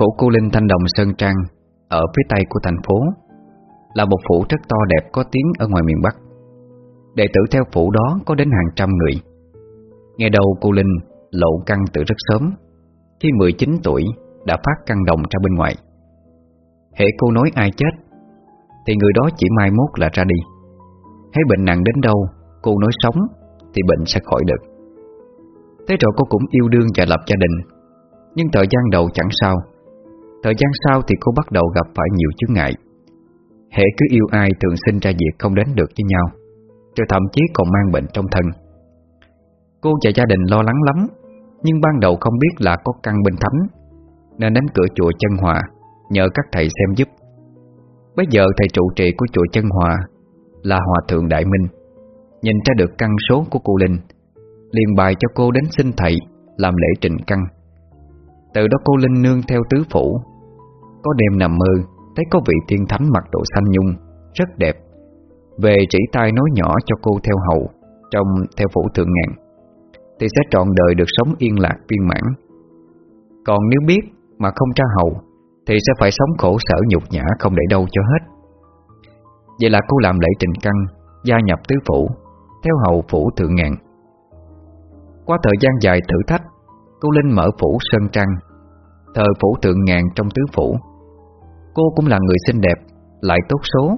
Phủ Cô Linh Thanh Đồng Sơn Trang, Ở phía tây của thành phố, Là một phủ rất to đẹp có tiếng ở ngoài miền Bắc. Đệ tử theo phủ đó có đến hàng trăm người. Nghe đầu cô Linh, lộ căn từ rất sớm. Khi 19 tuổi, đã phát căn đồng ra bên ngoài. Hệ cô nói ai chết, Thì người đó chỉ mai mốt là ra đi. Thấy bệnh nặng đến đâu, Cô nói sống, Thì bệnh sẽ khỏi được. Thế rồi cô cũng yêu đương và lập gia đình. Nhưng thời gian đầu chẳng sao Thời gian sau thì cô bắt đầu gặp phải nhiều chướng ngại. Hệ cứ yêu ai thường sinh ra việc không đến được với nhau, Rồi thậm chí còn mang bệnh trong thân. Cô và gia đình lo lắng lắm, Nhưng ban đầu không biết là có căn bên thánh, Nên đến cửa chùa chân hòa, Nhờ các thầy xem giúp. Bây giờ thầy trụ trì của chùa chân hòa Là Hòa Thượng Đại Minh, Nhìn ra được căn số của cô Linh, liền bài cho cô đến xin thầy Làm lễ trình căn. Từ đó cô Linh nương theo tứ phủ có đêm nằm mơ, Thấy có vị thiên thánh mặc đồ xanh nhung, Rất đẹp. Về chỉ tay nói nhỏ cho cô theo hầu Trong theo phủ thượng ngàn, Thì sẽ trọn đời được sống yên lạc, viên mãn. Còn nếu biết mà không tra hầu, Thì sẽ phải sống khổ sở nhục nhã, không để đâu cho hết. Vậy là cô làm lễ trình căn Gia nhập tứ phủ, Theo hầu phủ thượng ngàn. Qua thời gian dài thử thách, Cô Linh mở phủ Sơn Trăng Thờ phủ thượng ngàn trong tứ phủ Cô cũng là người xinh đẹp Lại tốt số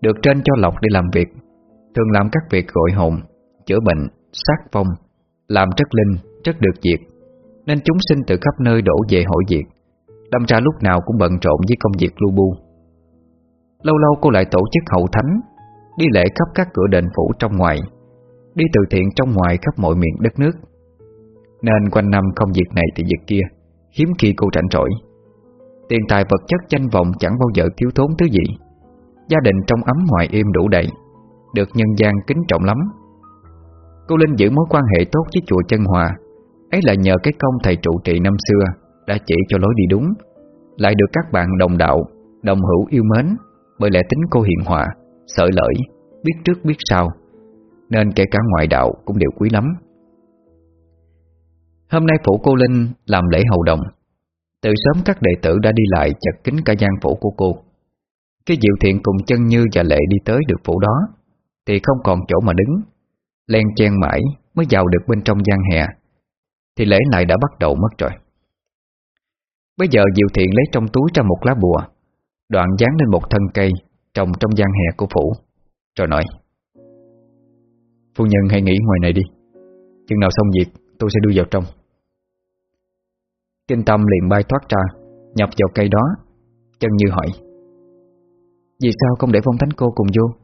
Được trên cho lộc đi làm việc Thường làm các việc gọi hồn Chữa bệnh, sát phong Làm rất linh, rất được việc Nên chúng sinh từ khắp nơi đổ về hội việc Đâm ra lúc nào cũng bận rộn với công việc lu bu. Lâu lâu cô lại tổ chức hậu thánh Đi lễ khắp các cửa đền phủ trong ngoài Đi từ thiện trong ngoài khắp mọi miền đất nước. Nên quanh năm không việc này thì việc kia Hiếm khi cô rảnh rỗi. Tiền tài vật chất danh vọng chẳng bao giờ thiếu thốn thứ gì. Gia đình trong ấm ngoài êm đủ đầy, Được nhân gian kính trọng lắm. Cô Linh giữ mối quan hệ tốt với chùa Chân Hòa. Ấy là nhờ cái công thầy trụ trì năm xưa Đã chỉ cho lối đi đúng. Lại được các bạn đồng đạo, Đồng hữu yêu mến Bởi lẽ tính cô hiền hòa, Sợ lợi, Biết trước biết sau, Nên kể cả ngoại đạo cũng đều quý lắm. Hôm nay phủ cô Linh làm lễ hầu đồng từ sớm các đệ tử đã đi lại chật kính cả gian phủ của cô. Khi Diệu Thiện cùng chân Như và Lệ đi tới được phủ đó, Thì không còn chỗ mà đứng. Len chen mãi mới vào được bên trong gian hè, Thì lễ lại đã bắt đầu mất rồi. Bây giờ Diệu Thiện lấy trong túi ra một lá bùa, Đoạn dán lên một thân cây Trồng trong gian hè của phủ, Rồi nói, Phu nhân hãy nghỉ ngoài này đi. Chừng nào xong việc, tôi sẽ đưa vào trong. Kinh tâm liền bay thoát ra Nhập vào cây đó. Chân như hỏi, Vì sao không để phong thánh cô cùng vô?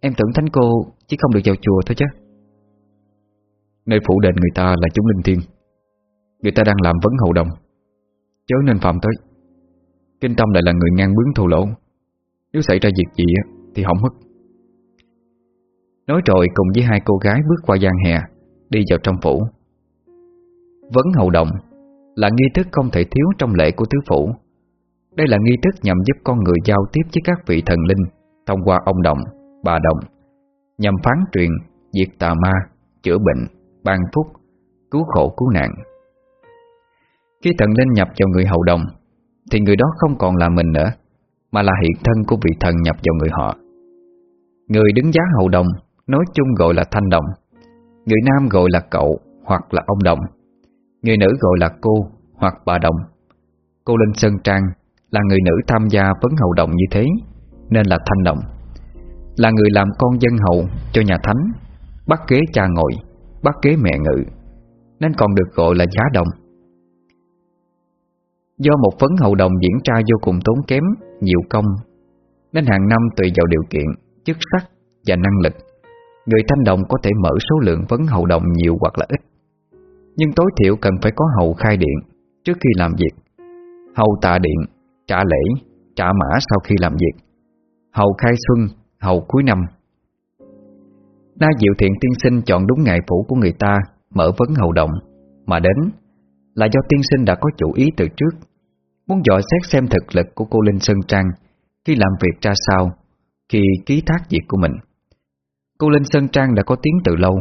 Em tưởng thánh cô chỉ không được vào chùa thôi chứ. Nơi phủ đền người ta là chúng linh thiên Người ta đang làm vấn hậu đồng. Chớ nên phạm tới. Kinh tâm lại là người ngang bướng thô lỗ. Nếu xảy ra việc gì Thì hỏng mất. Nói rồi cùng với hai cô gái bước qua gian hè, Đi vào trong phủ. Vấn hậu đồng là nghi thức không thể thiếu trong lễ của tứ phủ. Đây là nghi thức nhằm giúp con người giao tiếp với các vị thần linh thông qua ông đồng, bà đồng, nhằm phán truyền, diệt tà ma, chữa bệnh, ban phúc, cứu khổ cứu nạn. Khi thần linh nhập vào người hậu đồng, thì người đó không còn là mình nữa, mà là hiện thân của vị thần nhập vào người họ. Người đứng giá hậu đồng nói chung gọi là thanh đồng, người nam gọi là cậu hoặc là ông đồng. Người nữ gọi là cô hoặc bà đồng. Cô Linh Sơn Trang, là người nữ tham gia vấn hậu đồng như thế, Nên là thanh đồng. Là người làm con dân hậu cho nhà thánh, Bắt ghế cha ngồi, Bắt ghế mẹ ngự, Nên còn được gọi là giá đồng. Do một vấn hậu đồng diễn ra vô cùng tốn kém, Nhiều công, Nên hàng năm tùy vào điều kiện, Chức sắc và năng lực, Người thanh đồng có thể mở số lượng vấn hậu đồng nhiều hoặc là ít nhưng tối thiểu cần phải có hậu khai điện Trước khi làm việc. Hậu tạ điện, trả lễ, trả mã sau khi làm việc. Hậu khai xuân, hậu cuối năm. Na Diệu Thiện tiên sinh chọn đúng ngày phủ của người ta Mở vấn hậu động Mà đến Là do tiên sinh đã có chủ ý từ trước. Muốn dò xét xem thực lực của cô Linh Sơn Trang Khi làm việc ra sao Khi ký thác việc của mình. Cô Linh Sơn Trang đã có tiếng từ lâu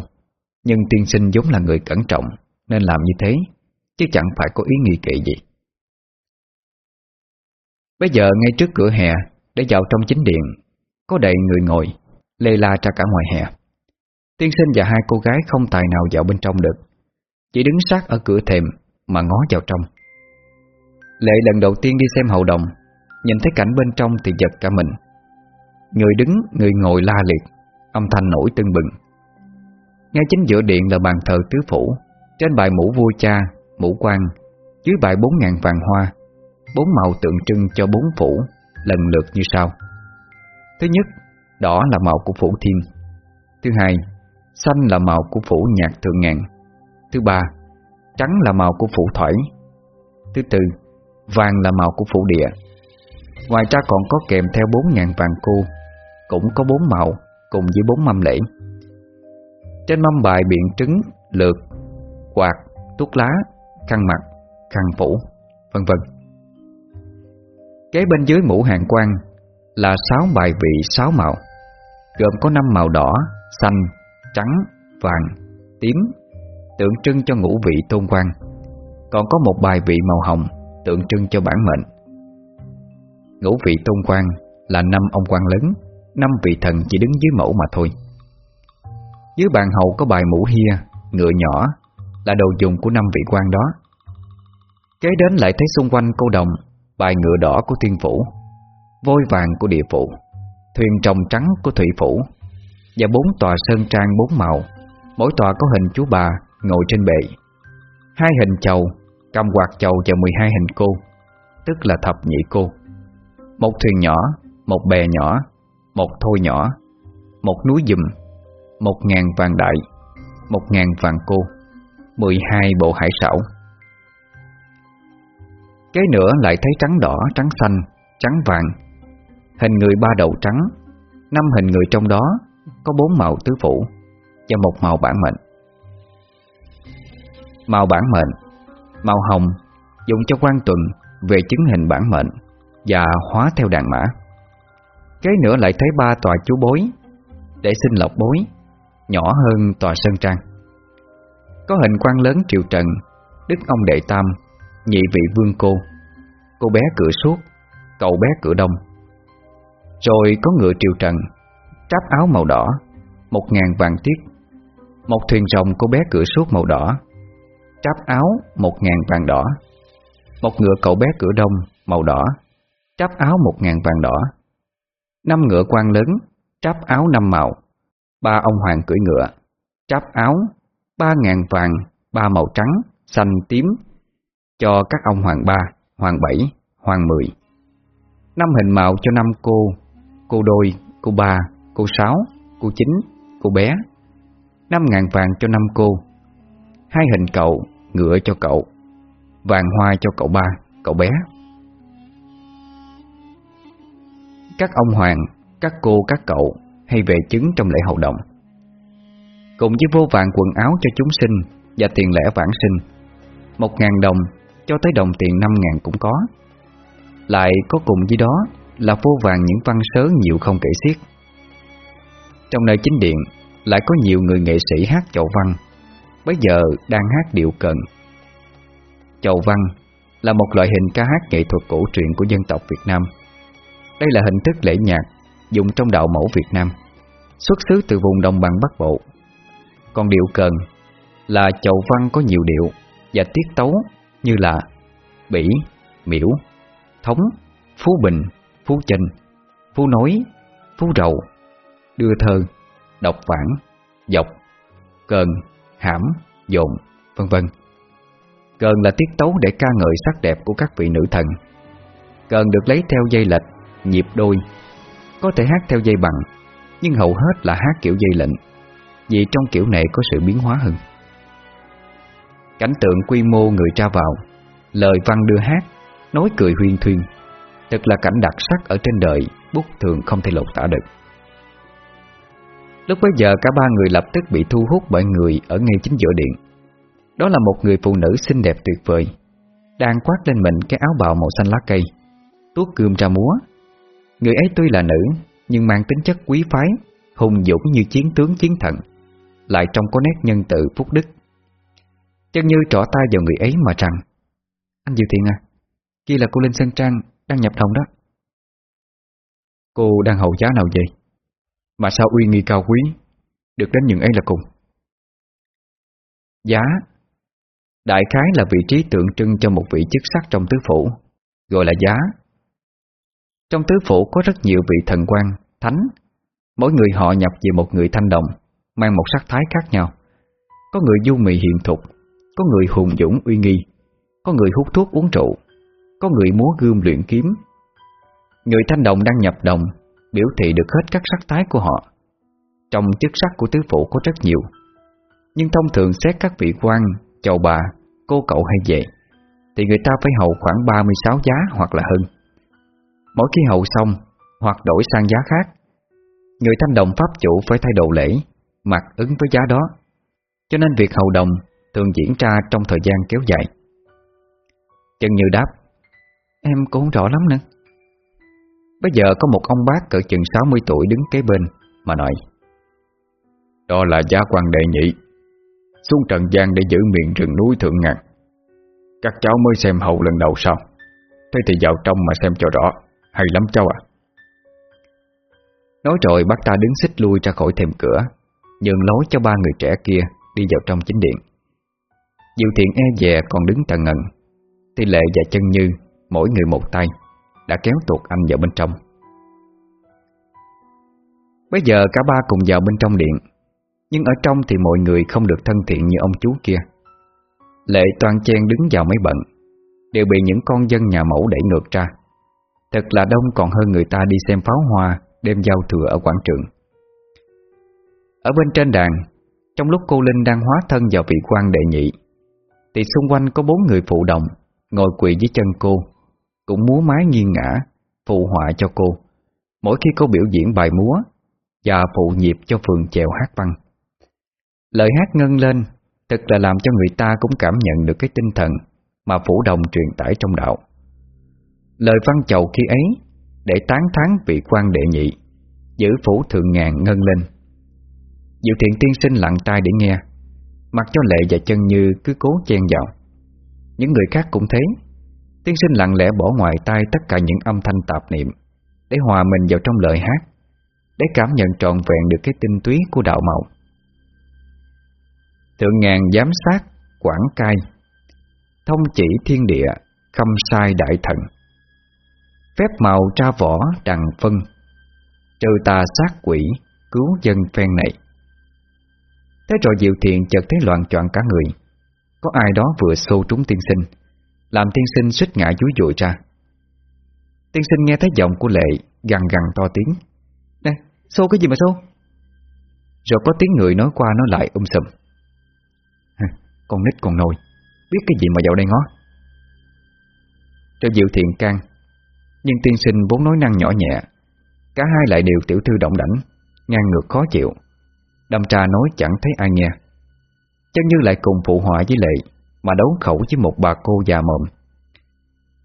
Nhưng tiên sinh giống là người cẩn trọng nên làm như thế Chứ chẳng phải có ý nghi kỵ gì. Bây giờ ngay trước cửa hè Để vào trong chính điện Có đầy người ngồi Lê la ra cả ngoài hè. Tiên sinh và hai cô gái không tài nào vào bên trong được Chỉ đứng sát ở cửa thềm Mà ngó vào trong. Lệ lần đầu tiên đi xem hậu đồng Nhìn thấy cảnh bên trong thì giật cả mình. Người đứng, người ngồi la liệt Âm thanh nổi tưng bừng. Ngay chính giữa điện là bàn thờ tứ phủ. Trên bài mũ vua cha, mũ quan Dưới bài bốn ngàn vàng hoa Bốn màu tượng trưng cho bốn phủ Lần lượt như sau. Thứ nhất, đỏ là màu của phủ thiên. Thứ hai, xanh là màu của phủ nhạc thượng ngàn. Thứ ba, trắng là màu của phủ thỏi. Thứ tư, vàng là màu của phủ địa. Ngoài ra còn có kèm theo bốn ngàn vàng cô Cũng có bốn màu Cùng với bốn mâm lễ. Trên mâm bài biện trứng Lượt, quạt, thuốc lá Khăn mặt, khăn phủ Vân vân. Kế bên dưới mũ hàng quan Là sáu bài vị sáu màu Gồm có năm màu đỏ, xanh, trắng, vàng, tím Tượng trưng cho ngũ vị tôn quan Còn có một bài vị màu hồng Tượng trưng cho bản mệnh. Ngũ vị tôn quan là năm ông quan lớn Năm vị thần chỉ đứng dưới mẫu mà thôi. Dưới bàn hậu có bài mũ hia Ngựa nhỏ là đồ dùng của năm vị quan đó. Kế đến lại thấy xung quanh cô đồng, Bài ngựa đỏ của thiên phủ, Vôi vàng của địa phủ, Thuyền trồng trắng của thủy phủ, Và bốn tòa sơn trang bốn màu. Mỗi tòa có hình chú bà Ngồi trên bệ. Hai hình chầu, Cầm quạt chầu và 12 hình cô, Tức là thập nhị cô. Một thuyền nhỏ, Một bè nhỏ, Một thôi nhỏ, Một núi dùm, Một ngàn vàng đại, Một ngàn vàng cô mười hai bộ hải sảo. Kế nữa lại thấy trắng đỏ, trắng xanh, trắng vàng. Hình người ba đầu trắng Năm hình người trong đó Có bốn màu tứ phủ Và một màu bản mệnh. Màu bản mệnh Màu hồng dùng cho quan tuần Về chứng hình bản mệnh Và hóa theo đàn mã. Kế nữa lại thấy ba tòa chú bối Để xin lọc bối Nhỏ hơn tòa sơn trang. Có hình quan lớn triều trần Đức ông đệ tam, Nhị vị vương cô. Cô bé cửa suốt, Cậu bé cửa đông. Rồi có ngựa triều trần, Tráp áo màu đỏ, Một ngàn vàng tiết. Một thuyền rồng cô bé cửa suốt màu đỏ, Tráp áo một ngàn vàng đỏ. Một ngựa cậu bé cửa đông màu đỏ, Tráp áo một ngàn vàng đỏ. Năm ngựa quan lớn, Tráp áo năm màu. Ba ông hoàng cưỡi ngựa, Tráp áo Ba ngàn vàng Ba màu trắng, xanh, tím Cho các ông hoàng ba, hoàng bảy, hoàng mười. Năm hình màu cho năm cô Cô đôi, cô ba, cô sáu, cô chín, cô bé. Năm ngàn vàng cho năm cô. Hai hình cậu, ngựa cho cậu. Vàng hoa cho cậu ba, cậu bé. Các ông hoàng, các cô, các cậu Hay về chứng trong lễ hậu động Cùng với vô vàng quần áo cho chúng sinh Và tiền lẻ vãng sinh. Một ngàn đồng, cho tới đồng tiền năm ngàn cũng có. Lại có cùng với đó Là vô vàng những văn sớ nhiều không kể xiết. Trong nơi chính điện, Lại có nhiều người nghệ sĩ hát chậu văn. Bây giờ đang hát điệu cần Chầu văn là một loại hình ca hát nghệ thuật cổ truyền của dân tộc Việt Nam. Đây là hình thức lễ nhạc dùng trong đạo mẫu Việt Nam, Xuất xứ từ vùng đồng bằng Bắc Bộ. Còn điệu cần là chậu văn có nhiều điệu và tiết tấu như là bỉ, miễu, thống, phú bình, phú trình phú nối, phú rầu, đưa thơ, đọc vãng, dọc, cần hãm, dồn, vân vân. cần là tiết tấu để ca ngợi sắc đẹp của các vị nữ thần. cần được lấy theo dây lệch, nhịp đôi, có thể hát theo dây bằng, nhưng hầu hết là hát kiểu dây lệnh, vì trong kiểu này có sự biến hóa hơn. Cảnh tượng quy mô người ra vào, lời văn đưa hát, nói cười huyên thuyên, thật là cảnh đặc sắc ở trên đời, bút thường không thể lột tả được. Lúc bấy giờ cả ba người lập tức bị thu hút bởi người ở ngay chính giữa điện. Đó là một người phụ nữ xinh đẹp tuyệt vời, đang khoác lên mình cái áo bào màu xanh lá cây, tuốt cơm ra múa. Người ấy tuy là nữ, nhưng mang tính chất quý phái, hùng dũng như chiến tướng chiến thần, lại trông có nét nhân tự phúc đức. Chân như trỏ tay vào người ấy mà rằng Anh Diệu Thiện à Kia là cô Linh Sơn Trang Đang nhập đồng đó. Cô đang hậu giá nào vậy? Mà sao uy nghi cao quý Được đến những ấy là cùng? Giá? Đại khái là vị trí tượng trưng cho một vị chức sắc trong tứ phủ Gọi là giá. Trong tứ phủ có rất nhiều vị thần quan, thánh Mỗi người họ nhập về một người thanh đồng. Mang một sắc thái khác nhau. Có người du mị hiền thục Có người hùng dũng uy nghi Có người hút thuốc uống rượu Có người múa gươm luyện kiếm. Người thanh đồng đang nhập đồng Biểu thị được hết các sắc thái của họ. Trong chức sắc của tứ phủ có rất nhiều Nhưng thông thường xét các vị quan Chầu bà, cô cậu hay về Thì người ta phải hầu khoảng 36 giá hoặc là hơn. Mỗi khi hầu xong Hoặc đổi sang giá khác Người thanh đồng pháp chủ phải thay đồ lễ Mặc ứng với giá đó. Cho nên việc hầu đồng Thường diễn ra trong thời gian kéo dài. Chân như đáp, Em cũng không rõ lắm nữa. Bây giờ có một ông bác cỡ chừng 60 tuổi đứng kế bên Mà nói, Đó là gia quan đệ nhị, Xuống trần gian để giữ miệng rừng núi thượng ngàn. Các cháu mới xem hầu lần đầu sao? Thế thì vào trong mà xem cho rõ, Hay lắm cháu ạ Nói rồi bác ta đứng xích lui ra khỏi thềm cửa. Nhường lối cho ba người trẻ kia Đi vào trong chính điện. Diệu thiện e dè còn đứng tầng ngần. Thì lệ và chân như, Mỗi người một tay, Đã kéo tuột anh vào bên trong. Bây giờ cả ba cùng vào bên trong điện, Nhưng ở trong thì mọi người không được thân thiện như ông chú kia. Lệ toàn chen đứng vào mấy bận, Đều bị những con dân nhà mẫu đẩy ngược ra. Thật là đông còn hơn người ta đi xem pháo hoa Đêm giao thừa ở quảng trường. Ở bên trên đàn, Trong lúc cô Linh đang hóa thân vào vị quan đệ nhị, Thì xung quanh có bốn người phụ đồng Ngồi quỳ dưới chân cô, Cũng múa mái nghiêng ngã Phụ họa cho cô. Mỗi khi cô biểu diễn bài múa Và phụ nhịp cho phường chèo hát văn. Lời hát ngân lên Thật là làm cho người ta cũng cảm nhận được cái tinh thần Mà phủ đồng truyền tải trong đạo. Lời văn chầu khi ấy Để tán thán vị quan đệ nhị, Giữ phủ thượng ngàn ngân lên. Diệu thiện tiên sinh lặng tai để nghe. Mặc cho lệ và chân như cứ cố chen vào. Những người khác cũng thế. Tiên sinh lặng lẽ bỏ ngoài tai tất cả những âm thanh tạp niệm Để hòa mình vào trong lời hát Để cảm nhận trọn vẹn được cái tinh túy của đạo màu Thượng ngàn giám sát, quảng cai Thông chỉ thiên địa, khâm sai đại thần. Phép màu tra võ đằng phân Trừ tà sát quỷ Cứu dân phen này. Thế rồi Diệu Thiện chợt thấy loạn choạng cả người. Có ai đó vừa xô trúng tiên sinh Làm tiên sinh suýt ngã dúi dụi ra. Tiên sinh nghe thấy giọng của Lệ Gằn gằn to tiếng. Nè, xô cái gì mà xô? Rồi có tiếng người nói qua nói lại um sùm. Con nít còn nồi Biết cái gì mà dạo đây ngó? Cho Diệu Thiện can Nhưng tiên sinh vốn nói năng nhỏ nhẹ. Cả hai lại đều tiểu thư động đảnh Ngang ngược khó chịu. Đâm trà nói chẳng thấy ai nghe. Chân như lại cùng phụ họa với lệ, Mà đấu khẩu với một bà cô già mồm.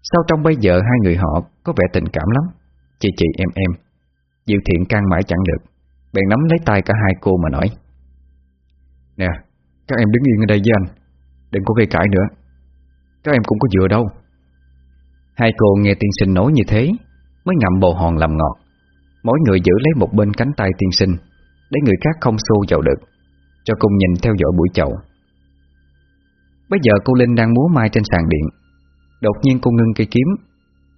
Sau trong bây giờ hai người họ Có vẻ tình cảm lắm? Chị chị, em em. Diệu thiện can mãi chẳng được. Bèn nắm lấy tay cả hai cô mà nói. Nè, Các em đứng yên ở đây với anh. Đừng có gây cãi nữa. Các em cũng có dựa đâu. Hai cô nghe tiên sinh nói như thế, Mới ngậm bồ hòn làm ngọt. Mỗi người giữ lấy một bên cánh tay tiên sinh. Để người khác không xô vào được, Cho cùng nhìn theo dõi buổi chậu. Bây giờ cô Linh đang múa mai trên sàn điện. Đột nhiên cô ngưng cây kiếm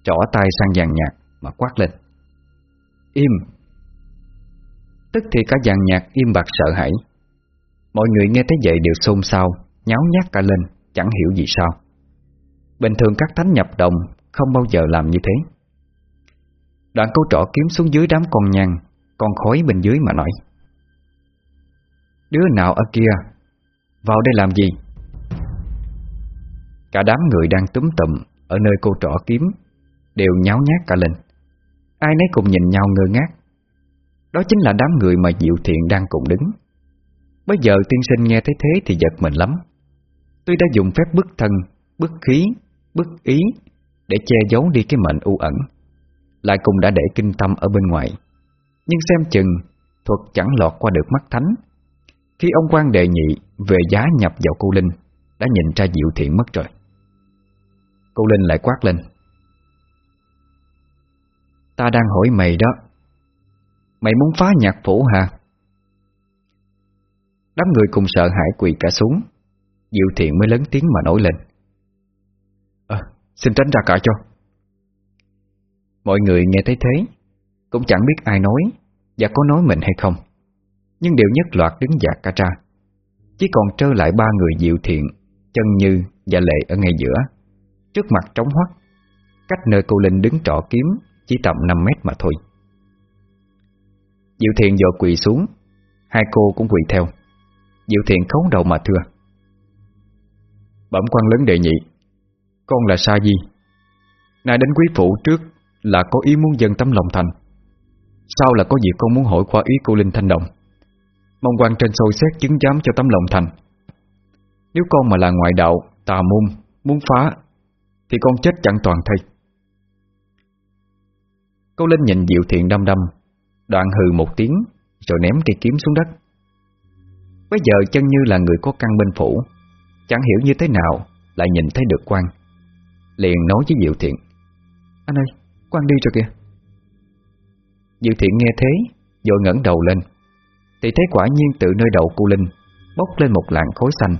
Trỏ tay sang dàn nhạc Mà quát lên. Im! Tức thì cả dàn nhạc im bặt sợ hãi. Mọi người nghe thấy vậy đều xôn xao, Nháo nhác cả lên, Chẳng hiểu gì sao. Bình thường các thánh nhập đồng Không bao giờ làm như thế. Đoạn câu trỏ kiếm xuống dưới đám con nhang, Con khói bên dưới mà nói. Đứa nào ở kia? Vào đây làm gì? Cả đám người đang túm tụm Ở nơi cô trỏ kiếm Đều nháo nhác cả lên. Ai nấy cùng nhìn nhau ngơ ngác. Đó chính là đám người mà Diệu Thiện đang cùng đứng. Bây giờ tiên sinh nghe thấy thế thì giật mình lắm. Tuy đã dùng phép bức thân, bức khí, bức ý Để che giấu đi cái mệnh u ẩn lại cùng đã để kinh tâm ở bên ngoài. Nhưng xem chừng Thuật chẳng lọt qua được mắt thánh. Khi ông quan đệ nhị Về giá nhập vào cô Linh Đã nhìn ra diệu thiện mất rồi. Cô Linh lại quát lên Ta đang hỏi mày đó. Mày muốn phá nhạc phủ hả? Đám người cùng sợ hãi quỳ cả xuống. Diệu thiện mới lớn tiếng mà nổi lên à, Xin tránh ra cả cho. Mọi người nghe thấy thế Cũng chẳng biết ai nói Và có nói mình hay không. Nhưng đều nhất loạt đứng dạt cả ra Chỉ còn trơ lại ba người diệu thiện, Chân Như và Lệ ở ngay giữa. Trước mặt trống hoắt, Cách nơi cô Linh đứng trọ kiếm Chỉ tầm 5 mét mà thôi. Diệu thiện dội quỳ xuống, Hai cô cũng quỳ theo. Diệu thiện khấu đầu mà thưa. Bẩm quan lớn đệ nhị, Con là Sa Di. Nay đến quý phủ trước Là có ý muốn dân tấm lòng thành. Sau là có việc con muốn hỏi qua ý cô Linh Thanh Đồng. Mong quan trên sôi xét chứng giám cho tấm lòng thành. Nếu con mà là ngoại đạo Tà môn Muốn phá Thì con chết chẳng toàn thây. Cô Linh nhìn Diệu Thiện đâm đâm Đoạn hừ một tiếng Rồi ném cây kiếm xuống đất. Bây giờ chân như là người có căn bên phủ Chẳng hiểu như thế nào Lại nhìn thấy được quan Liền nói với Diệu Thiện Anh ơi, quan đi rồi kìa. Diệu Thiện nghe thế Rồi ngẩng đầu lên. Thì thấy quả nhiên từ nơi đậu cô Linh Bốc lên một làn khối xanh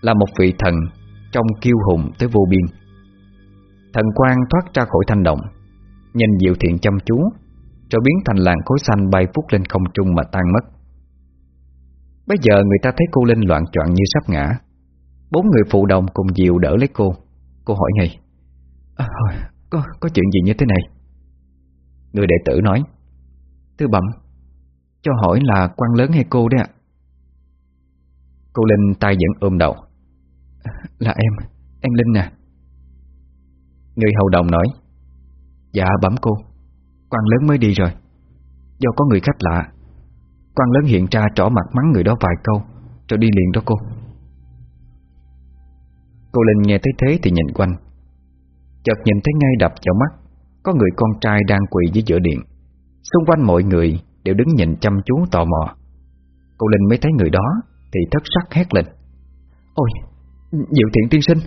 Là một vị thần Trong kiêu hùng tới vô biên. Thần quang thoát ra khỏi thanh động Nhìn Diệu Thiện chăm chú Rồi biến thành làn khối xanh bay phút lên không trung mà tan mất. Bây giờ người ta thấy cô Linh loạn choạng như sắp ngã. Bốn người phụ đồng cùng Diệu đỡ lấy cô. Cô hỏi ngay à, có, có chuyện gì như thế này? Người đệ tử nói Thưa bẩm cho hỏi là quan lớn hay cô đấy ạ? Cô Linh tay vẫn ôm đầu. Là em Em Linh nè. Người hầu đồng nói. Dạ bẩm cô. Quan lớn mới đi rồi. Do có người khách lạ. Quan lớn hiện ra trỏ mặt mắng người đó vài câu Rồi đi liền đó cô. Cô Linh nghe thấy thế thì nhìn quanh. Chợt nhìn thấy ngay đập vào mắt Có người con trai đang quỳ dưới giữa điện. Xung quanh mọi người đều đứng nhìn chăm chú tò mò. Cô Linh mới thấy người đó Thì thất sắc hét lên. Ôi, Diệu Thiện tiên sinh.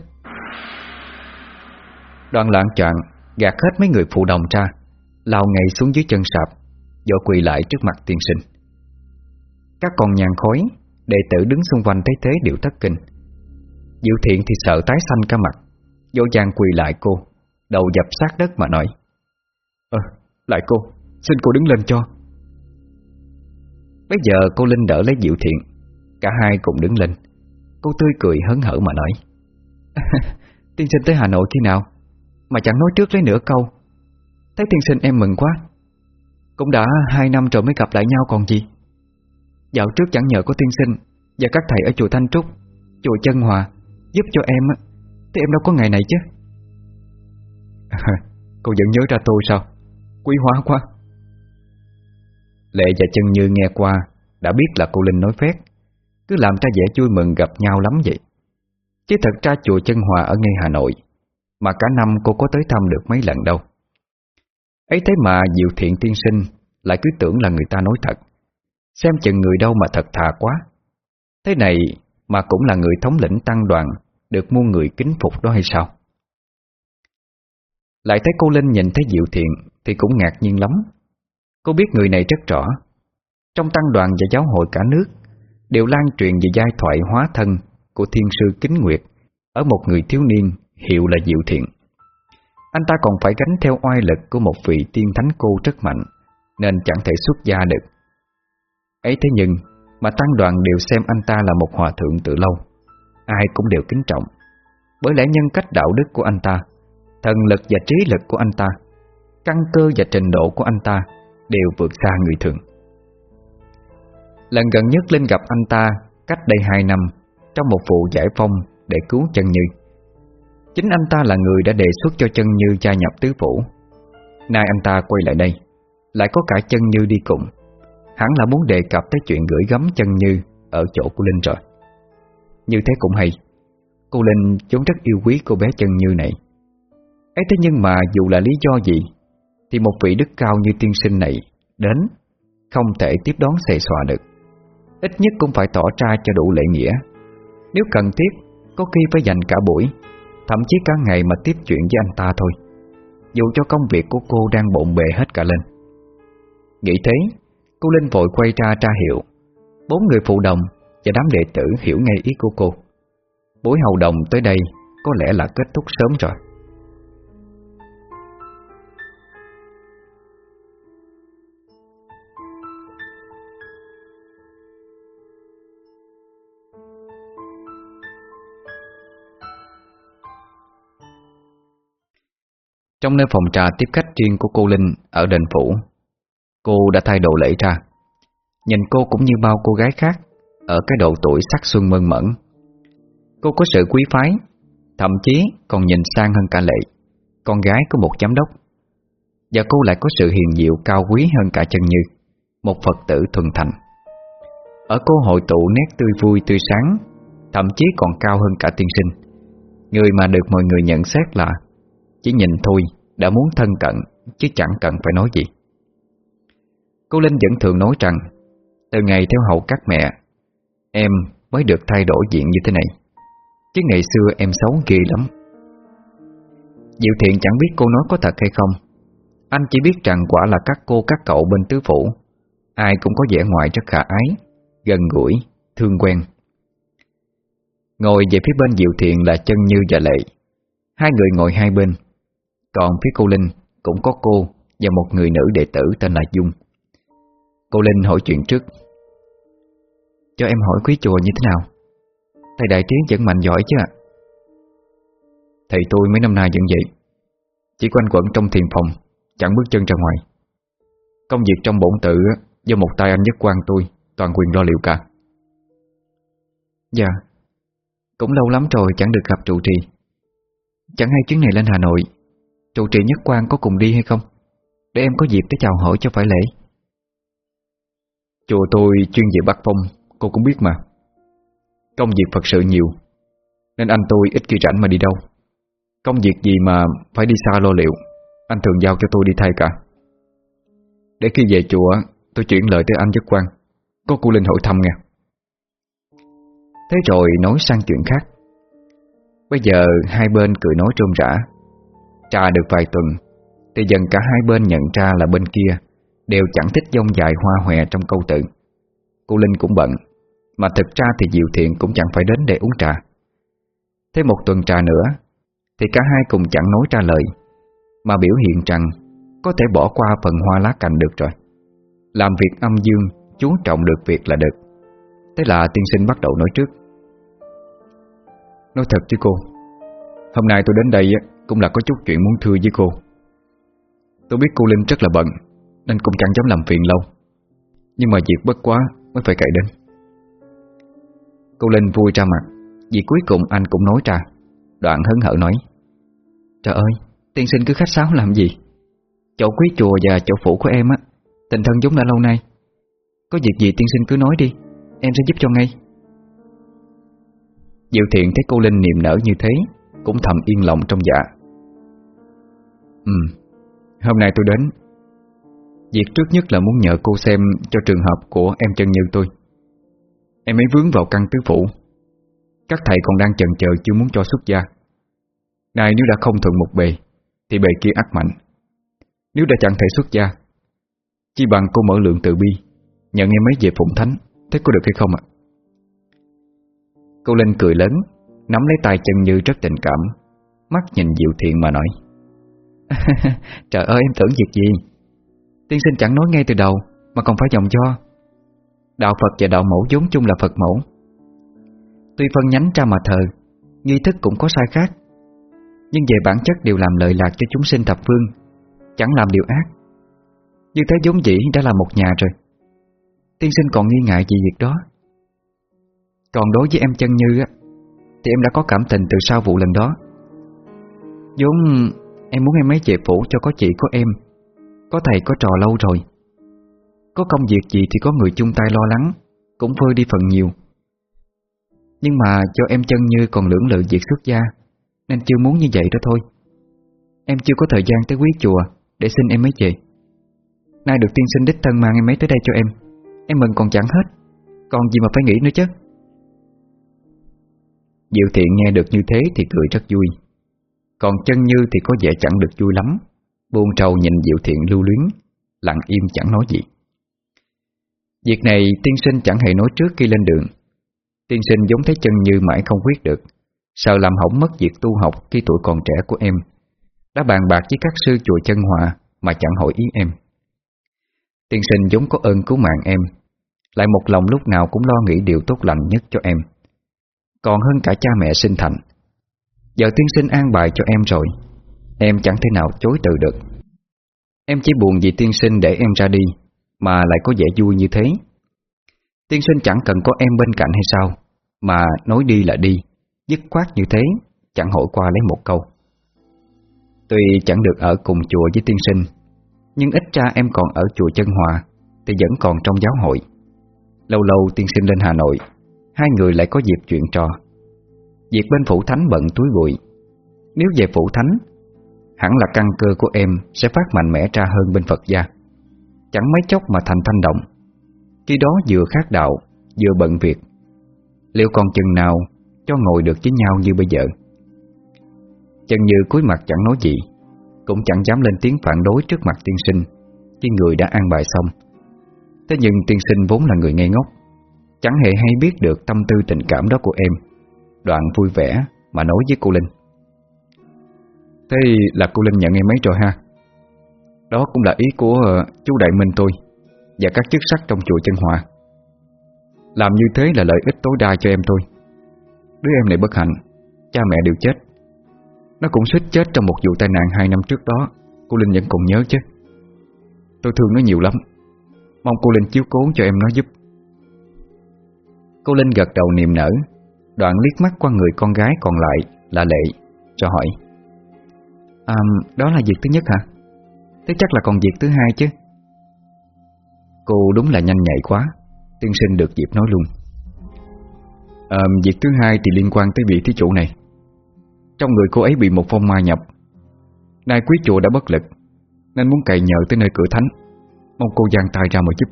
Đoàn loạn choạng Gạt hết mấy người phụ đồng ra Lao ngay xuống dưới chân sạp Rồi quỳ lại trước mặt tiên sinh. Các con nhàn khói Đệ tử đứng xung quanh thấy thế đều thất kinh. Diệu thiện thì sợ tái xanh cả mặt Vô chàng quỳ lại cô Đầu dập sát đất mà nói Ờ, lại cô Xin cô đứng lên cho. Bây giờ cô Linh đỡ lấy Diệu thiện. Cả hai cùng đứng lên. Cô tươi cười hớn hở mà nói. Tiên sinh tới Hà Nội khi nào? Mà chẳng nói trước lấy nửa câu. Thấy tiên sinh em mừng quá. Cũng đã hai năm rồi mới gặp lại nhau còn gì. Dạo trước chẳng nhờ có tiên sinh Và các thầy ở chùa Thanh Trúc, Chùa Chân Hòa, Giúp cho em á. Thì em đâu có ngày này chứ? Cô vẫn nhớ ra tôi sao? Quý hóa quá. Lệ và chân như nghe qua, Đã biết là cô Linh nói phét. Cứ làm ra vẻ vui mừng gặp nhau lắm vậy. Chứ thật ra chùa Chân Hòa ở ngay Hà Nội, Mà cả năm cô có tới thăm được mấy lần đâu. Ấy thế mà Diệu Thiện tiên sinh Lại cứ tưởng là người ta nói thật. Xem chừng người đâu mà thật thà quá. Thế này mà cũng là người thống lĩnh tăng đoàn, Được muôn người kính phục đó hay sao? Lại thấy cô Linh nhìn thấy Diệu Thiện Thì cũng ngạc nhiên lắm. Cô biết người này rất rõ. Trong tăng đoàn và giáo hội cả nước, Đều lan truyền về giai thoại hóa thân Của thiên sư Kính Nguyệt Ở một người thiếu niên hiệu là Diệu Thiện. Anh ta còn phải gánh theo oai lực Của một vị tiên thánh cô rất mạnh, Nên chẳng thể xuất gia được. Ấy thế nhưng mà tăng đoàn đều xem anh ta là một hòa thượng từ lâu, Ai cũng đều kính trọng. Bởi lẽ nhân cách đạo đức của anh ta, Thần lực và trí lực của anh ta, Căn cơ và trình độ của anh ta Đều vượt xa người thường. Lần gần nhất Linh gặp anh ta Cách đây hai năm Trong một vụ giải phong để cứu chân Như. Chính anh ta là người đã đề xuất cho chân Như gia nhập tứ phủ. Nay anh ta quay lại đây, Lại có cả chân Như đi cùng. Hắn là muốn đề cập tới chuyện gửi gắm chân Như Ở chỗ của Linh rồi. Như thế cũng hay. Cô Linh vốn rất yêu quý cô bé chân Như này. Ấy thế nhưng mà dù là lý do gì thì một vị đức cao như tiên sinh này Đến, Không thể tiếp đón xề xòa được. Ít nhất cũng phải tỏ ra cho đủ lễ nghĩa. Nếu cần thiết, Có khi phải dành cả buổi, Thậm chí cả ngày mà tiếp chuyện với anh ta thôi. Dù cho công việc của cô đang bộn bề hết cả lên. Nghĩ thế, Cô Linh vội quay ra tra hiệu Bốn người phụ đồng và đám đệ tử hiểu ngay ý của cô. Buổi hầu đồng tới đây Có lẽ là kết thúc sớm rồi. Trong nơi phòng trà tiếp khách riêng của cô Linh ở đền phủ, Cô đã thay đồ lễ ra. Nhìn cô cũng như bao cô gái khác Ở cái độ tuổi sắc xuân mơn mẫn Cô có sự quý phái, Thậm chí còn nhìn sang hơn cả lệ, Con gái của một giám đốc. Và cô lại có sự hiền diệu cao quý hơn cả chân như Một Phật tử thuần thành. Ở cô hội tụ nét tươi vui tươi sáng, Thậm chí còn cao hơn cả tiên sinh. Người mà được mọi người nhận xét là chỉ nhìn thôi đã muốn thân cận Chứ chẳng cần phải nói gì. Cô Linh vẫn thường nói rằng Từ ngày theo hậu các mẹ Em mới được thay đổi diện như thế này. Chứ ngày xưa em xấu ghê lắm. Diệu thiện chẳng biết cô nói có thật hay không. Anh chỉ biết rằng quả là các cô các cậu bên tứ phủ Ai cũng có vẻ ngoài rất khả ái Gần gũi, thương quen. Ngồi về phía bên Diệu Thiện là chân Như và Lệ. Hai người ngồi hai bên còn phía cô Linh, cũng có cô Và một người nữ đệ tử tên là Dung. Cô Linh hỏi chuyện trước. Cho em hỏi quý chùa như thế nào? Thầy Đại Tiến vẫn mạnh giỏi chứ ạ. Thầy tôi mấy năm nay vẫn vậy. Chỉ quanh quẩn trong thiền phòng, Chẳng bước chân ra ngoài. Công việc trong bổn tự Do một tay anh nhất quan tôi, Toàn quyền lo liệu cả. Dạ Cũng lâu lắm rồi chẳng được gặp trụ trì. Chẳng hay chuyến này lên Hà Nội chủ trì nhất quan có cùng đi hay không? Để em có dịp tới chào hỏi cho phải lễ. Chùa tôi chuyên về bắt phong, Cô cũng biết mà. Công việc Phật sự nhiều, Nên anh tôi ít khi rảnh mà đi đâu. Công việc gì mà phải đi xa lo liệu, Anh thường giao cho tôi đi thay cả. Để khi về chùa, Tôi chuyển lời tới anh nhất quan Có cô Linh hỏi thăm nghe. Thế rồi nói sang chuyện khác. Bây giờ hai bên cười nói trôm rã. Trà được vài tuần, Thì dần cả hai bên nhận ra là bên kia Đều chẳng thích dông dài hoa hòe trong câu tự Cô Linh cũng bận, Mà thực ra thì Diệu Thiện cũng chẳng phải đến để uống trà. Thế một tuần trà nữa, Thì cả hai cùng chẳng nói ra lời, Mà biểu hiện rằng Có thể bỏ qua phần hoa lá cành được rồi. Làm việc âm dương, Chú trọng được việc là được. Thế là tiên sinh bắt đầu nói trước. Nói thật chứ cô, Hôm nay tôi đến đây cũng là có chút chuyện muốn thưa với cô. Tôi biết cô Linh rất là bận nên cũng chẳng dám làm phiền lâu. Nhưng mà việc bất quá mới phải cậy đến. Cô Linh vui ra mặt Vì cuối cùng anh cũng nói ra. Đoạn hấn hở nói Trời ơi, tiên sinh cứ khách sáo làm gì? Chỗ quý chùa và chỗ phủ của em á Tình thân giống đã lâu nay. Có việc gì tiên sinh cứ nói đi Em sẽ giúp cho ngay. Diệu thiện thấy cô Linh niềm nở như thế Cũng thầm yên lòng trong dạ. Ừ Hôm nay tôi đến. Việc trước nhất là muốn nhờ cô xem cho trường hợp của em chân như tôi. Em ấy vướng vào căn tứ phủ. Các thầy còn đang chần chờ chưa muốn cho xuất gia. Này, nếu đã không thuận một bề, Thì bề kia ác mạnh. Nếu đã chẳng thể xuất gia, Chỉ bằng cô mở lượng từ bi, Nhận em ấy về phụng thánh, Thế có được hay không ạ? Cô Linh cười lớn, Nắm lấy tay chân như rất tình cảm, Mắt nhìn dịu thiện mà nói. Trời ơi, em tưởng việc gì? Tiên sinh chẳng nói ngay từ đầu, Mà còn phải dòng cho. Đạo Phật và đạo mẫu vốn chung là Phật mẫu. Tuy phân nhánh ra mà thờ, Nghi thức cũng có sai khác. Nhưng về bản chất đều làm lợi lạc cho chúng sinh thập phương, Chẳng làm điều ác. Như thế vốn dĩ đã là một nhà rồi. Tiên sinh còn nghi ngại gì việc đó? Còn đối với em chân như á, Thì em đã có cảm tình từ sau vụ lần đó. Vốn em muốn em ấy về phủ cho có chị có em. Có thầy có trò lâu rồi. Có công việc gì thì có người chung tay lo lắng, Cũng vơi đi phần nhiều. Nhưng mà cho em chân như còn lưỡng lự việc xuất gia, Nên chưa muốn như vậy đó thôi. Em chưa có thời gian tới quý chùa Để xin em ấy về Nay được tiên sinh đích thân mang em ấy tới đây cho em. Em mừng còn chẳng hết. Còn gì mà phải nghĩ nữa chứ? Diệu thiện nghe được như thế thì cười rất vui. Còn chân như thì có vẻ chẳng được vui lắm. Buông trầu nhìn Diệu Thiện lưu luyến, Lặng im chẳng nói gì. Việc này tiên sinh chẳng hề nói trước khi lên đường. Tiên sinh giống thấy chân như mãi không quyết được. Sợ làm hỏng mất việc tu học khi tuổi còn trẻ của em. Đã bàn bạc với các sư chùa chân hòa Mà chẳng hỏi ý em. Tiên sinh giống có ơn cứu mạng em. Lại một lòng lúc nào cũng lo nghĩ điều tốt lành nhất cho em. Còn hơn cả cha mẹ sinh thành Giờ tiên sinh an bài cho em rồi. Em chẳng thể nào chối từ được. Em chỉ buồn vì tiên sinh để em ra đi, Mà lại có vẻ vui như thế. Tiên sinh chẳng cần có em bên cạnh hay sao, Mà nói đi là đi, Dứt khoát như thế, Chẳng hỏi qua lấy một câu. Tuy chẳng được ở cùng chùa với tiên sinh, Nhưng ít ra em còn ở chùa chân hòa Thì vẫn còn trong giáo hội. Lâu lâu tiên sinh lên Hà Nội, Hai người lại có dịp chuyện trò. Việc bên phủ thánh bận túi bụi Nếu về phủ thánh, Hẳn là căn cơ của em Sẽ phát mạnh mẽ ra hơn bên Phật gia. Chẳng mấy chốc mà thành thanh động. Khi đó vừa khác đạo, Vừa bận việc, Liệu còn chừng nào cho ngồi được với nhau như bây giờ? Chân như cúi mặt chẳng nói gì, Cũng chẳng dám lên tiếng phản đối trước mặt tiên sinh Khi người đã an bài xong. Thế nhưng tiên sinh vốn là người ngây ngốc, Chẳng hề hay biết được tâm tư tình cảm đó của em. Đoạn vui vẻ mà nói với cô Linh. Thế là cô Linh nhận em ấy rồi ha? Đó cũng là ý của ờ, chú Đại Minh tôi Và các chức sắc trong chùa chân hòa. Làm như thế là lợi ích tối đa cho em thôi Đứa em này bất hạnh, Cha mẹ đều chết. Nó cũng suýt chết trong một vụ tai nạn hai năm trước đó, Cô Linh vẫn còn nhớ chứ. Tôi thương nó nhiều lắm. Mong cô Linh chiếu cố cho em nó giúp. Cô Linh gật đầu niềm nở. Đoạn liếc mắt qua người con gái còn lại Là Lệ Cho hỏi. À đó là việc thứ nhất hả? Thế chắc là còn việc thứ hai chứ? Cô đúng là nhanh nhạy quá Tiên sinh được dịp nói luôn. À, Việc thứ hai thì liên quan tới vị thí chủ này. Trong người cô ấy bị một phong ma nhập. Nay quý chùa đã bất lực Nên muốn cậy nhờ tới nơi cửa thánh. Mong cô giang tay ra một chút.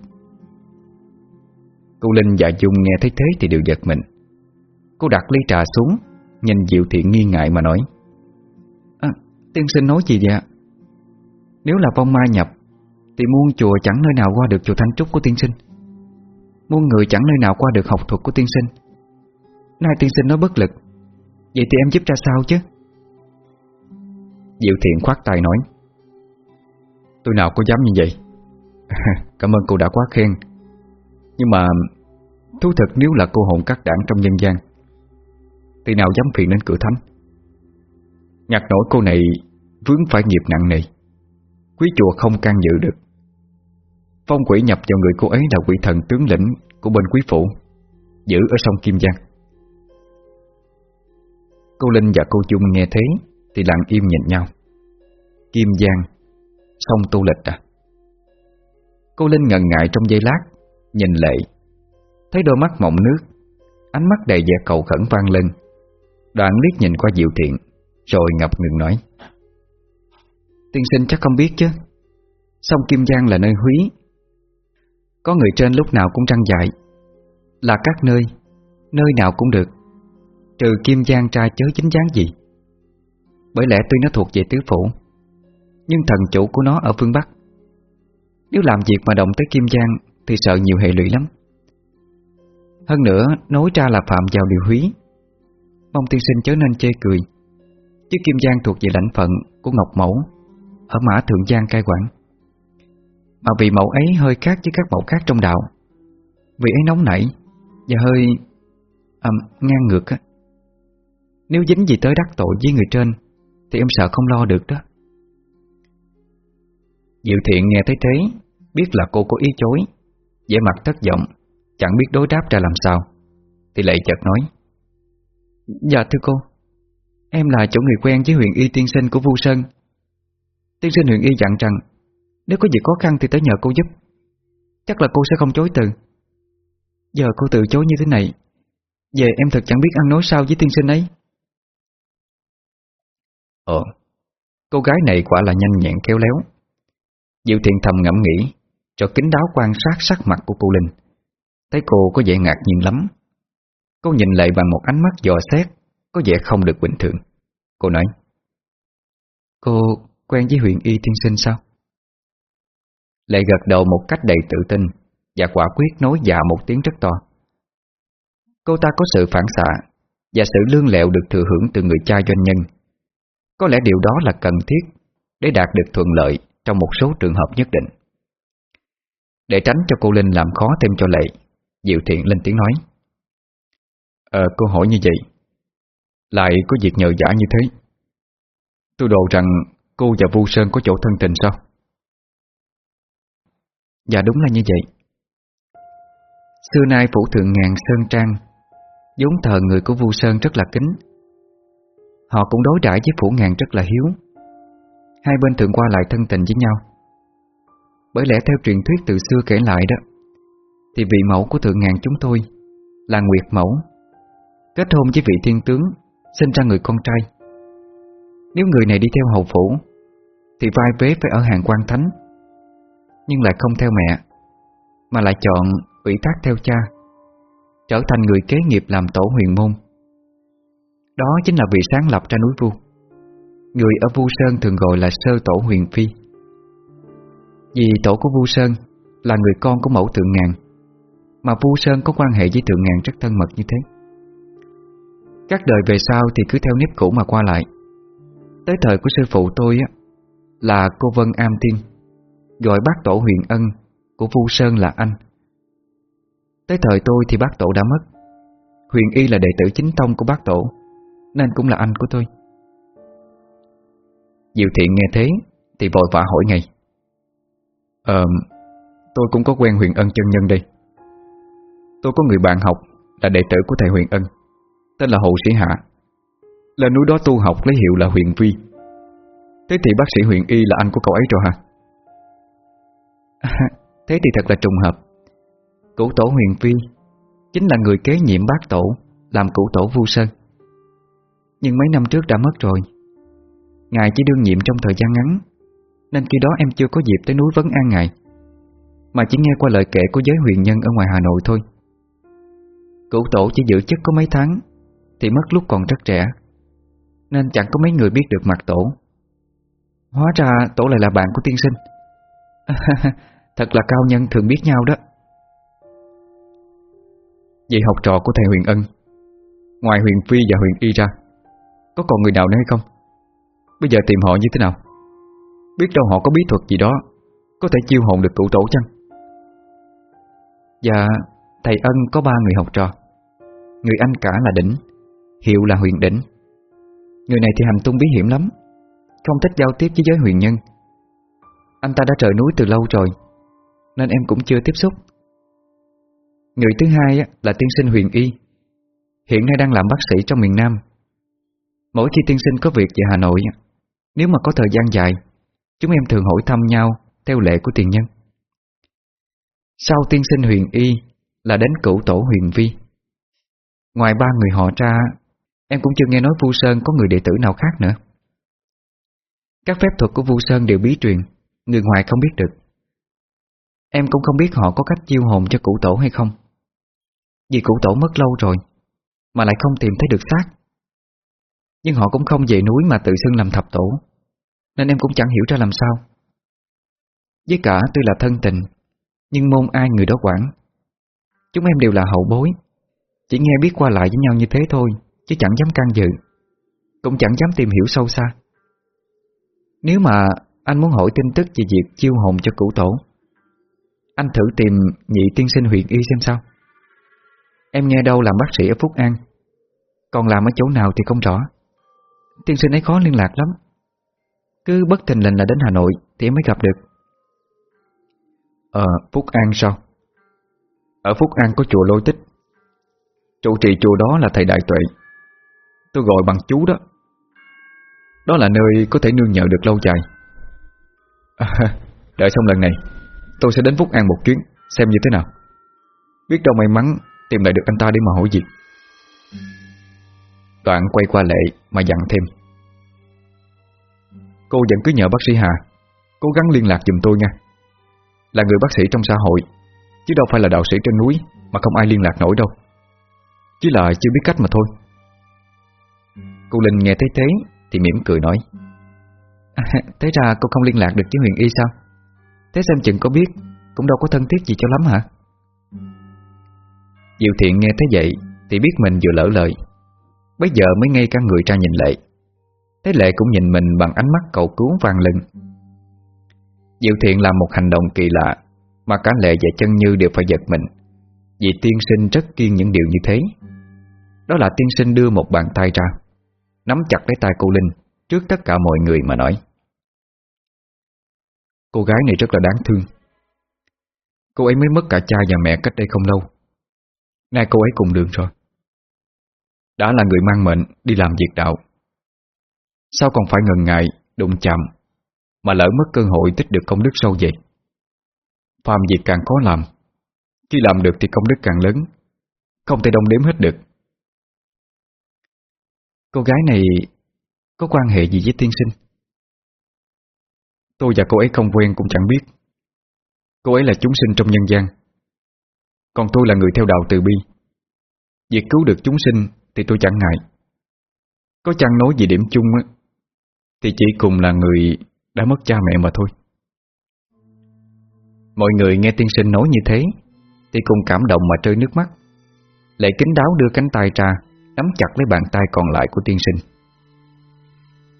Cô Linh và Dung nghe thấy thế thì đều giật mình. Cô đặt ly trà xuống Nhìn Diệu Thiện nghi ngại mà nói. À, Tiên sinh nói gì vậy Nếu là phong ma nhập Thì muôn chùa chẳng nơi nào qua được chùa Thanh Trúc của tiên sinh. Muôn người chẳng nơi nào qua được học thuật của tiên sinh. Nay tiên sinh nói bất lực Vậy thì em giúp ra sao chứ? Diệu thiện khoát tay nói. Tôi nào có dám như vậy? Cảm ơn cô đã quá khen. Nhưng mà Thú thật nếu là cô hồn cắt đảng trong nhân gian thì nào dám phiền đến cửa thánh? Ngặt nổi cô này Vướng phải nghiệp nặng nề Quý chùa không can dự được. Phong quỷ nhập vào người cô ấy là quỷ thần tướng lĩnh Của bên quý phủ, Giữ ở sông Kim Giang. Cô Linh và cô Chung nghe thế Thì lặng im nhìn nhau. Kim Giang, Sông tu lịch à? Cô Linh ngần ngại trong giây lát, Nhìn lệ Thấy đôi mắt mộng nước, Ánh mắt đầy vẻ cầu khẩn vang lên. Đoạn liếc nhìn qua Diệu Thiện, Rồi ngập ngừng nói. Tiên sinh chắc không biết chứ. Sông Kim Giang là nơi húy. Có người trên lúc nào cũng trăng dại. Là các nơi Nơi nào cũng được. Trừ Kim Giang trai chớ chính dáng gì. Bởi lẽ tuy nó thuộc về tứ phủ, Nhưng thần chủ của nó ở phương Bắc. Nếu làm việc mà động tới Kim Giang Thì sợ nhiều hệ lụy lắm. Hơn nữa, Nói ra là phạm vào điều húy. Mong tiên sinh chớ nên chê cười. Chứ Kim Giang thuộc về lãnh phận Của Ngọc Mẫu Ở Mã Thượng Giang cai quản. Mà vì mẫu ấy hơi khác với các mẫu khác trong đạo. Vì ấy nóng nảy Và hơi à, ngang ngược á. Nếu dính gì tới đắc tội với người trên Thì em sợ không lo được đó. Diệu thiện nghe thấy thế Biết là cô có ý chối. Vẻ mặt thất vọng Chẳng biết đối đáp ra làm sao. Thì lại chợt nói Dạ thưa cô Em là chỗ người quen với huyện y tiên sinh của Vu Sơn Tiên sinh huyện y dặn rằng Nếu có gì khó khăn thì tới nhờ cô giúp Chắc là cô sẽ không chối từ Giờ cô từ chối như thế này Về em thật chẳng biết ăn nói sao với tiên sinh ấy Ờ, cô gái này quả là nhanh nhẹn kéo léo. Diệu thiện thầm ngẫm nghĩ, cho kính đáo quan sát sắc mặt của cô Linh. Thấy cô có vẻ ngạc nhiên lắm. Cô nhìn lại bằng một ánh mắt dò xét, có vẻ không được bình thường. Cô nói, Cô, quen với huyện y tiên sinh sao? Lệ gật đầu một cách đầy tự tin Và quả quyết nói dạ một tiếng rất to Cô ta có sự phản xạ Và sự lương lẹo được thừa hưởng từ người cha doanh nhân Có lẽ điều đó là cần thiết Để đạt được thuận lợi Trong một số trường hợp nhất định Để tránh cho cô Linh làm khó thêm cho Lệ Diệu Thiện lên tiếng nói Ờ cô hỏi như vậy, Lại có việc nhờ giả như thế. Tôi đồ rằng cô và Vu Sơn có chỗ thân tình sao? Dạ đúng là như vậy. Xưa nay phủ thượng ngàn Sơn Trang, vốn thờ người của Vu Sơn rất là kính. Họ cũng đối đãi với phủ ngàn rất là hiếu. Hai bên thường qua lại thân tình với nhau. Bởi lẽ theo truyền thuyết từ xưa kể lại đó, Thì vị mẫu của thượng ngàn chúng tôi Là Nguyệt Mẫu. Kết hôn với vị thiên tướng, Sinh ra người con trai. Nếu người này đi theo hầu phủ, Thì vai vế phải ở hàng quan thánh. Nhưng lại không theo mẹ, Mà lại chọn ủy thác theo cha, Trở thành người kế nghiệp làm tổ huyền môn. Đó chính là vị sáng lập ra núi Vu. Người ở Vu Sơn thường gọi là sơ tổ huyền phi. Vì tổ của Vu Sơn Là người con của mẫu tượng ngàn, Mà Vu Sơn có quan hệ với tượng ngàn rất thân mật như thế. Các đời về sau thì cứ theo nếp cũ mà qua lại. Tới thời của sư phụ tôi á, Là cô Vân Am Tiên Gọi bác tổ huyền ân, Của Vu Sơn là anh. Tới thời tôi thì bác tổ đã mất. Huyền Y là đệ tử chính tông của bác tổ, Nên cũng là anh của tôi. Diệu thiện nghe thế Thì vội vã hỏi ngay. Ờ Tôi cũng có quen Huyền Ân chân nhân đây. Tôi có người bạn học Là đệ tử của thầy Huyền Ân. Tên là Hồ Sĩ Hạ. Lên núi đó tu học lấy hiệu là Huyền Vi Thế thì bác sĩ Huyền Y là anh của cậu ấy rồi hả? thế thì thật là trùng hợp. Cửu tổ huyền vi Chính là người kế nhiệm bác tổ, Làm cửu tổ vu sơn. Nhưng mấy năm trước đã mất rồi. Ngài chỉ đương nhiệm trong thời gian ngắn, Nên khi đó em chưa có dịp tới núi Vấn An Ngài, Mà chỉ nghe qua lời kể của giới huyền nhân ở ngoài Hà Nội thôi. Cửu tổ chỉ giữ chức có mấy tháng thì mất lúc còn rất trẻ, Nên chẳng có mấy người biết được mặt tổ. Hóa ra tổ lại là bạn của tiên sinh. Thật là cao nhân thường biết nhau đó. Vậy học trò của thầy Huyền Ân, Ngoài Huyền Phi và Huyền Y ra, Có còn người nào nữa hay không? Bây giờ tìm họ như thế nào? Biết đâu họ có bí thuật gì đó, Có thể chiêu hồn được cụ tổ chăng? Dạ Thầy Ân có ba người học trò. Người anh cả là Đỉnh Hiệu là Huyền Đỉnh. Người này thì hành tung bí hiểm lắm. Không thích giao tiếp với giới huyền nhân. Anh ta đã rời núi từ lâu rồi, Nên em cũng chưa tiếp xúc. Người thứ hai là tiên sinh huyền y. Hiện nay đang làm bác sĩ trong miền Nam. Mỗi khi tiên sinh có việc về Hà Nội Nếu mà có thời gian dài, Chúng em thường hỏi thăm nhau Theo lệ của tiền nhân. Sau tiên sinh huyền y Là đến cửu tổ huyền vi. Ngoài ba người họ ra Em cũng chưa nghe nói Vu Sơn có người đệ tử nào khác nữa. Các phép thuật của Vu Sơn đều bí truyền, Người ngoài không biết được. Em cũng không biết họ có cách chiêu hồn cho cụ tổ hay không. Vì cụ tổ mất lâu rồi, Mà lại không tìm thấy được xác. Nhưng họ cũng không về núi mà tự xưng làm thập tổ, Nên em cũng chẳng hiểu ra làm sao. Với cả tuy là thân tình, Nhưng môn ai người đó quản. Chúng em đều là hậu bối, Chỉ nghe biết qua lại với nhau như thế thôi. Chứ chẳng dám can dự Cũng chẳng dám tìm hiểu sâu xa. Nếu mà anh muốn hỏi tin tức về việc chiêu hồn cho cụ tổ Anh thử tìm nhị tiên sinh huyện y xem sao. Em nghe đâu làm bác sĩ ở Phúc An Còn làm ở chỗ nào thì không rõ. Tiên sinh ấy khó liên lạc lắm. Cứ bất tình lệnh là đến Hà Nội Thì em mới gặp được. Ờ, Phúc An sao? Ở Phúc An có chùa Lôi Tích. Trụ trì chùa đó là thầy Đại Tuệ. Tôi gọi bằng chú đó. Đó là nơi có thể nương nhờ được lâu dài. À, Đợi xong lần này Tôi sẽ đến Phúc An một chuyến Xem như thế nào. Biết đâu may mắn Tìm lại được anh ta để mà hỏi việc. Đoạn quay qua Lệ mà dặn thêm. Cô vẫn cứ nhờ bác sĩ Hà Cố gắng liên lạc giùm tôi nha. Là người bác sĩ trong xã hội Chứ đâu phải là đạo sĩ trên núi Mà không ai liên lạc nổi đâu. Chỉ là chưa biết cách mà thôi. Cô Linh nghe thấy thế Thì mỉm cười nói. À, Thế ra cô không liên lạc được với Huyền Y sao? Thế xem chừng có biết Cũng đâu có thân thiết gì cho lắm hả? Diệu thiện nghe thế vậy Thì biết mình vừa lỡ lời. Bây giờ mới ngay cả người ra nhìn Lệ Thế Lệ cũng nhìn mình bằng ánh mắt cầu cứu vàng lưng Diệu thiện làm một hành động kỳ lạ Mà cả Lệ và chân như đều phải giật mình Vì tiên sinh rất kiên những điều như thế. Đó là tiên sinh đưa một bàn tay ra. Nắm chặt lấy tay cô Linh, Trước tất cả mọi người mà nói. Cô gái này rất là đáng thương. Cô ấy mới mất cả cha và mẹ cách đây không lâu. Nay cô ấy cùng đường rồi. Đã là người mang mệnh đi làm việc đạo. Sao còn phải ngần ngại, Đụng chạm, Mà lỡ mất cơ hội tích được công đức sâu vậy? Phàm việc càng khó làm, Khi làm được thì công đức càng lớn, Không thể đông đếm hết được. Cô gái này Có quan hệ gì với tiên sinh? Tôi và cô ấy không quen cũng chẳng biết. Cô ấy là chúng sinh trong nhân gian. Còn tôi là người theo đạo từ bi. Việc cứu được chúng sinh Thì tôi chẳng ngại. Có chăng nói về điểm chung á, Thì chỉ cùng là người Đã mất cha mẹ mà thôi. Mọi người nghe tiên sinh nói như thế, Thì cùng cảm động mà rơi nước mắt. Lệ kính đáo đưa cánh tay ra Nắm chặt lấy bàn tay còn lại của tiên sinh.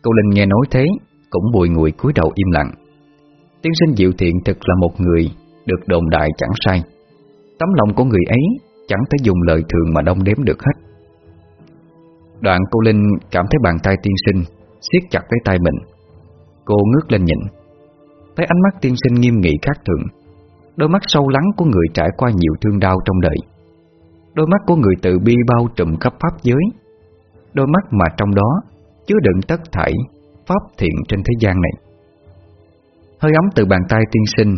Cô Linh nghe nói thế, Cũng bùi ngùi cúi đầu im lặng. Tiên sinh diệu thiện thực là một người Được đồn đại chẳng sai. Tấm lòng của người ấy Chẳng thể dùng lời thường mà đông đếm được hết. Đoạn cô Linh cảm thấy bàn tay tiên sinh siết chặt lấy tay mình. Cô ngước lên nhìn, Thấy ánh mắt tiên sinh nghiêm nghị khác thường. Đôi mắt sâu lắng của người trải qua nhiều thương đau trong đời. Đôi mắt của người tự bi bao trùm khắp pháp giới. Đôi mắt mà trong đó chứa đựng tất thảy Pháp thiện trên thế gian này. Hơi ấm từ bàn tay tiên sinh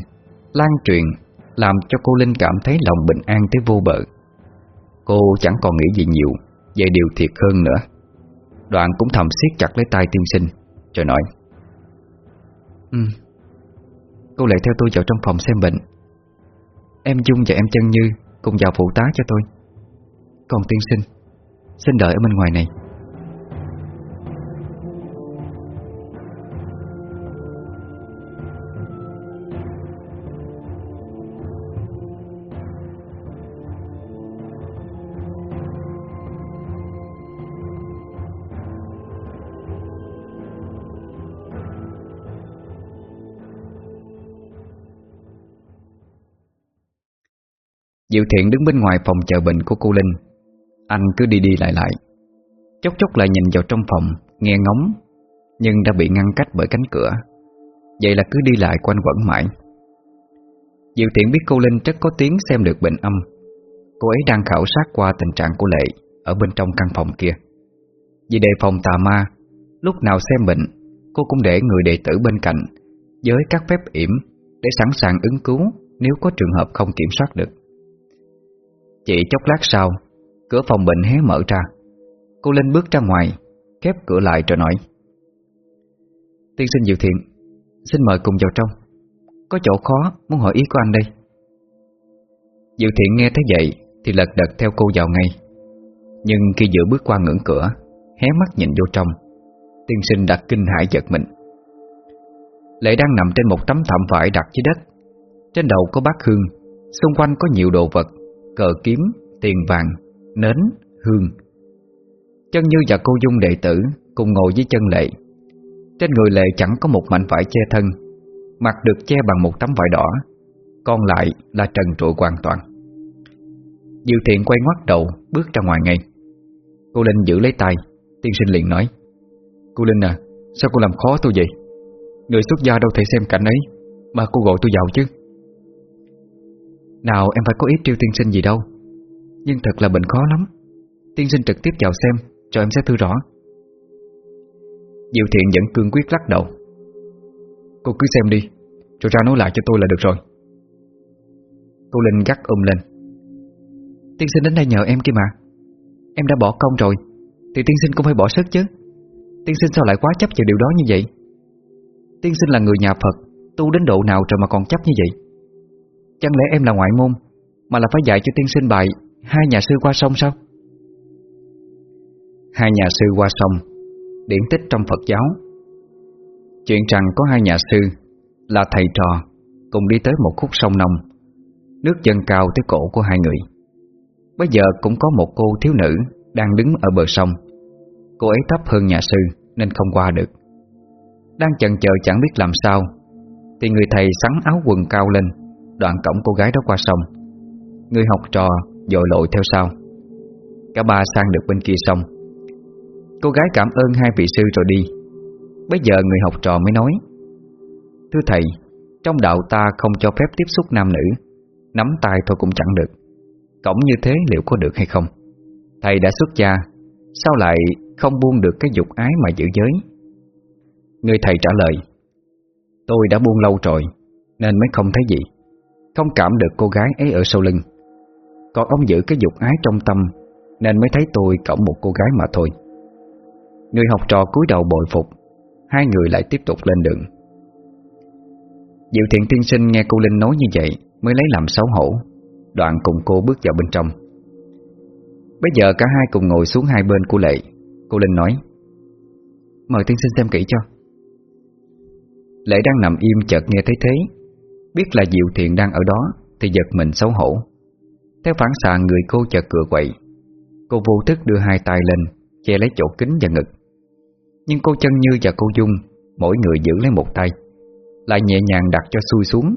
Lan truyền, Làm cho cô Linh cảm thấy lòng bình an tới vô bờ. Cô chẳng còn nghĩ gì nhiều Về điều thiệt hơn nữa. Đoạn cũng thầm siết chặt lấy tay tiên sinh, Rồi nói Ừ Cô lại theo tôi vào trong phòng xem bệnh. Em Dung và em Chân Như Cùng vào phụ tá cho tôi. Còn tiên sinh, Xin đợi ở bên ngoài này. Diệu Thiện đứng bên ngoài phòng chờ bệnh của cô Linh. Anh cứ đi đi lại lại. Chốc chốc lại nhìn vào trong phòng, Nghe ngóng, Nhưng đã bị ngăn cách bởi cánh cửa. Vậy là cứ đi lại quanh quẩn mãi. Diệu Thiện biết cô Linh rất có tiếng xem được bệnh âm. Cô ấy đang khảo sát qua tình trạng của Lệ Ở bên trong căn phòng kia. Vì đề phòng tà ma, Lúc nào xem bệnh, Cô cũng để người đệ tử bên cạnh, Với các phép yểm Để sẵn sàng ứng cứu Nếu có trường hợp không kiểm soát được. Chỉ chốc lát sau Cửa phòng bệnh hé mở ra. Cô Linh bước ra ngoài Khép cửa lại rồi nói. Tiên sinh Diệu Thiện Xin mời cùng vào trong. Có chỗ khó muốn hỏi ý của anh đây. Diệu Thiện nghe thấy vậy Thì lật đật theo cô vào ngay. Nhưng khi vừa bước qua ngưỡng cửa Hé mắt nhìn vô trong Tiên sinh đã kinh hãi giật mình. Lệ đang nằm trên một tấm thảm vải đặt dưới đất. Trên đầu có bát hương Xung quanh có nhiều đồ vật cờ kiếm, tiền vàng, nến, hương. Chân Như và cô Dung đệ tử cùng ngồi với chân lệ. Trên người lệ chẳng có một mảnh vải che thân, mặt được che bằng một tấm vải đỏ, còn lại là trần trụi hoàn toàn. Diệu thiện quay ngoắt đầu, bước ra ngoài ngay. Cô Linh giữ lấy tay, tiên sinh liền nói Cô Linh à, sao cô làm khó tôi vậy? Người xuất gia đâu thể xem cảnh ấy Mà cô gọi tôi vào chứ nào em phải có ý triêu tiên sinh gì đâu nhưng thật là bệnh khó lắm. Tiên sinh trực tiếp vào xem Rồi em sẽ thư rõ. Diệu thiện vẫn cương quyết lắc đầu. Cô cứ xem đi, Rồi ra nói lại cho tôi là được rồi. Cô Linh gắt ôm lên. Tiên sinh đến đây nhờ em kia mà. Em đã bỏ công rồi, Thì tiên sinh cũng phải bỏ sức chứ. Tiên sinh sao lại quá chấp vào điều đó như vậy? Tiên sinh là người nhà Phật, Tu đến độ nào rồi mà còn chấp như vậy? Chẳng lẽ em là ngoại môn, Mà là phải dạy cho tiên sinh bài Hai nhà sư qua sông sao? Hai nhà sư qua sông, Điển tích trong Phật giáo. Chuyện rằng có hai nhà sư Là thầy trò Cùng đi tới một khúc sông nông, Nước dâng cao tới cổ của hai người. Bây giờ cũng có một cô thiếu nữ Đang đứng ở bờ sông. Cô ấy thấp hơn nhà sư Nên không qua được. Đang chần chờ chẳng biết làm sao, Thì người thầy sắn áo quần cao lên, Đoạn cổng cô gái đó qua sông. Người học trò dội lội theo sau. Cả ba sang được bên kia xong, Cô gái cảm ơn hai vị sư rồi đi. Bây giờ người học trò mới nói Thưa thầy Trong đạo ta không cho phép tiếp xúc nam nữ Nắm tay thôi cũng chẳng được. Cổng như thế liệu có được hay không? Thầy đã xuất gia Sao lại không buông được cái dục ái mà giữ giới? Người thầy trả lời Tôi đã buông lâu rồi Nên mới không thấy gì. Không cảm được cô gái ấy ở sau lưng. Còn ông giữ cái dục ái trong tâm, Nên mới thấy tôi cổng một cô gái mà thôi. Người học trò cúi đầu bội phục, Hai người lại tiếp tục lên đường. Diệu thiện tiên sinh nghe cô Linh nói như vậy Mới lấy làm xấu hổ, Đoạn cùng cô bước vào bên trong. Bây giờ cả hai cùng ngồi xuống hai bên của Lệ, Cô Linh nói, Mời tiên sinh xem kỹ cho. Lệ đang nằm im chợt nghe thấy thế, Biết là Diệu Thiện đang ở đó Thì giật mình xấu hổ. Theo phản xạ, người cô chợt cửa quậy. Cô vô thức đưa hai tay lên, Che lấy chỗ kính và ngực. Nhưng cô chân Như và cô Dung, Mỗi người giữ lấy một tay, Lại nhẹ nhàng đặt cho xuôi xuống.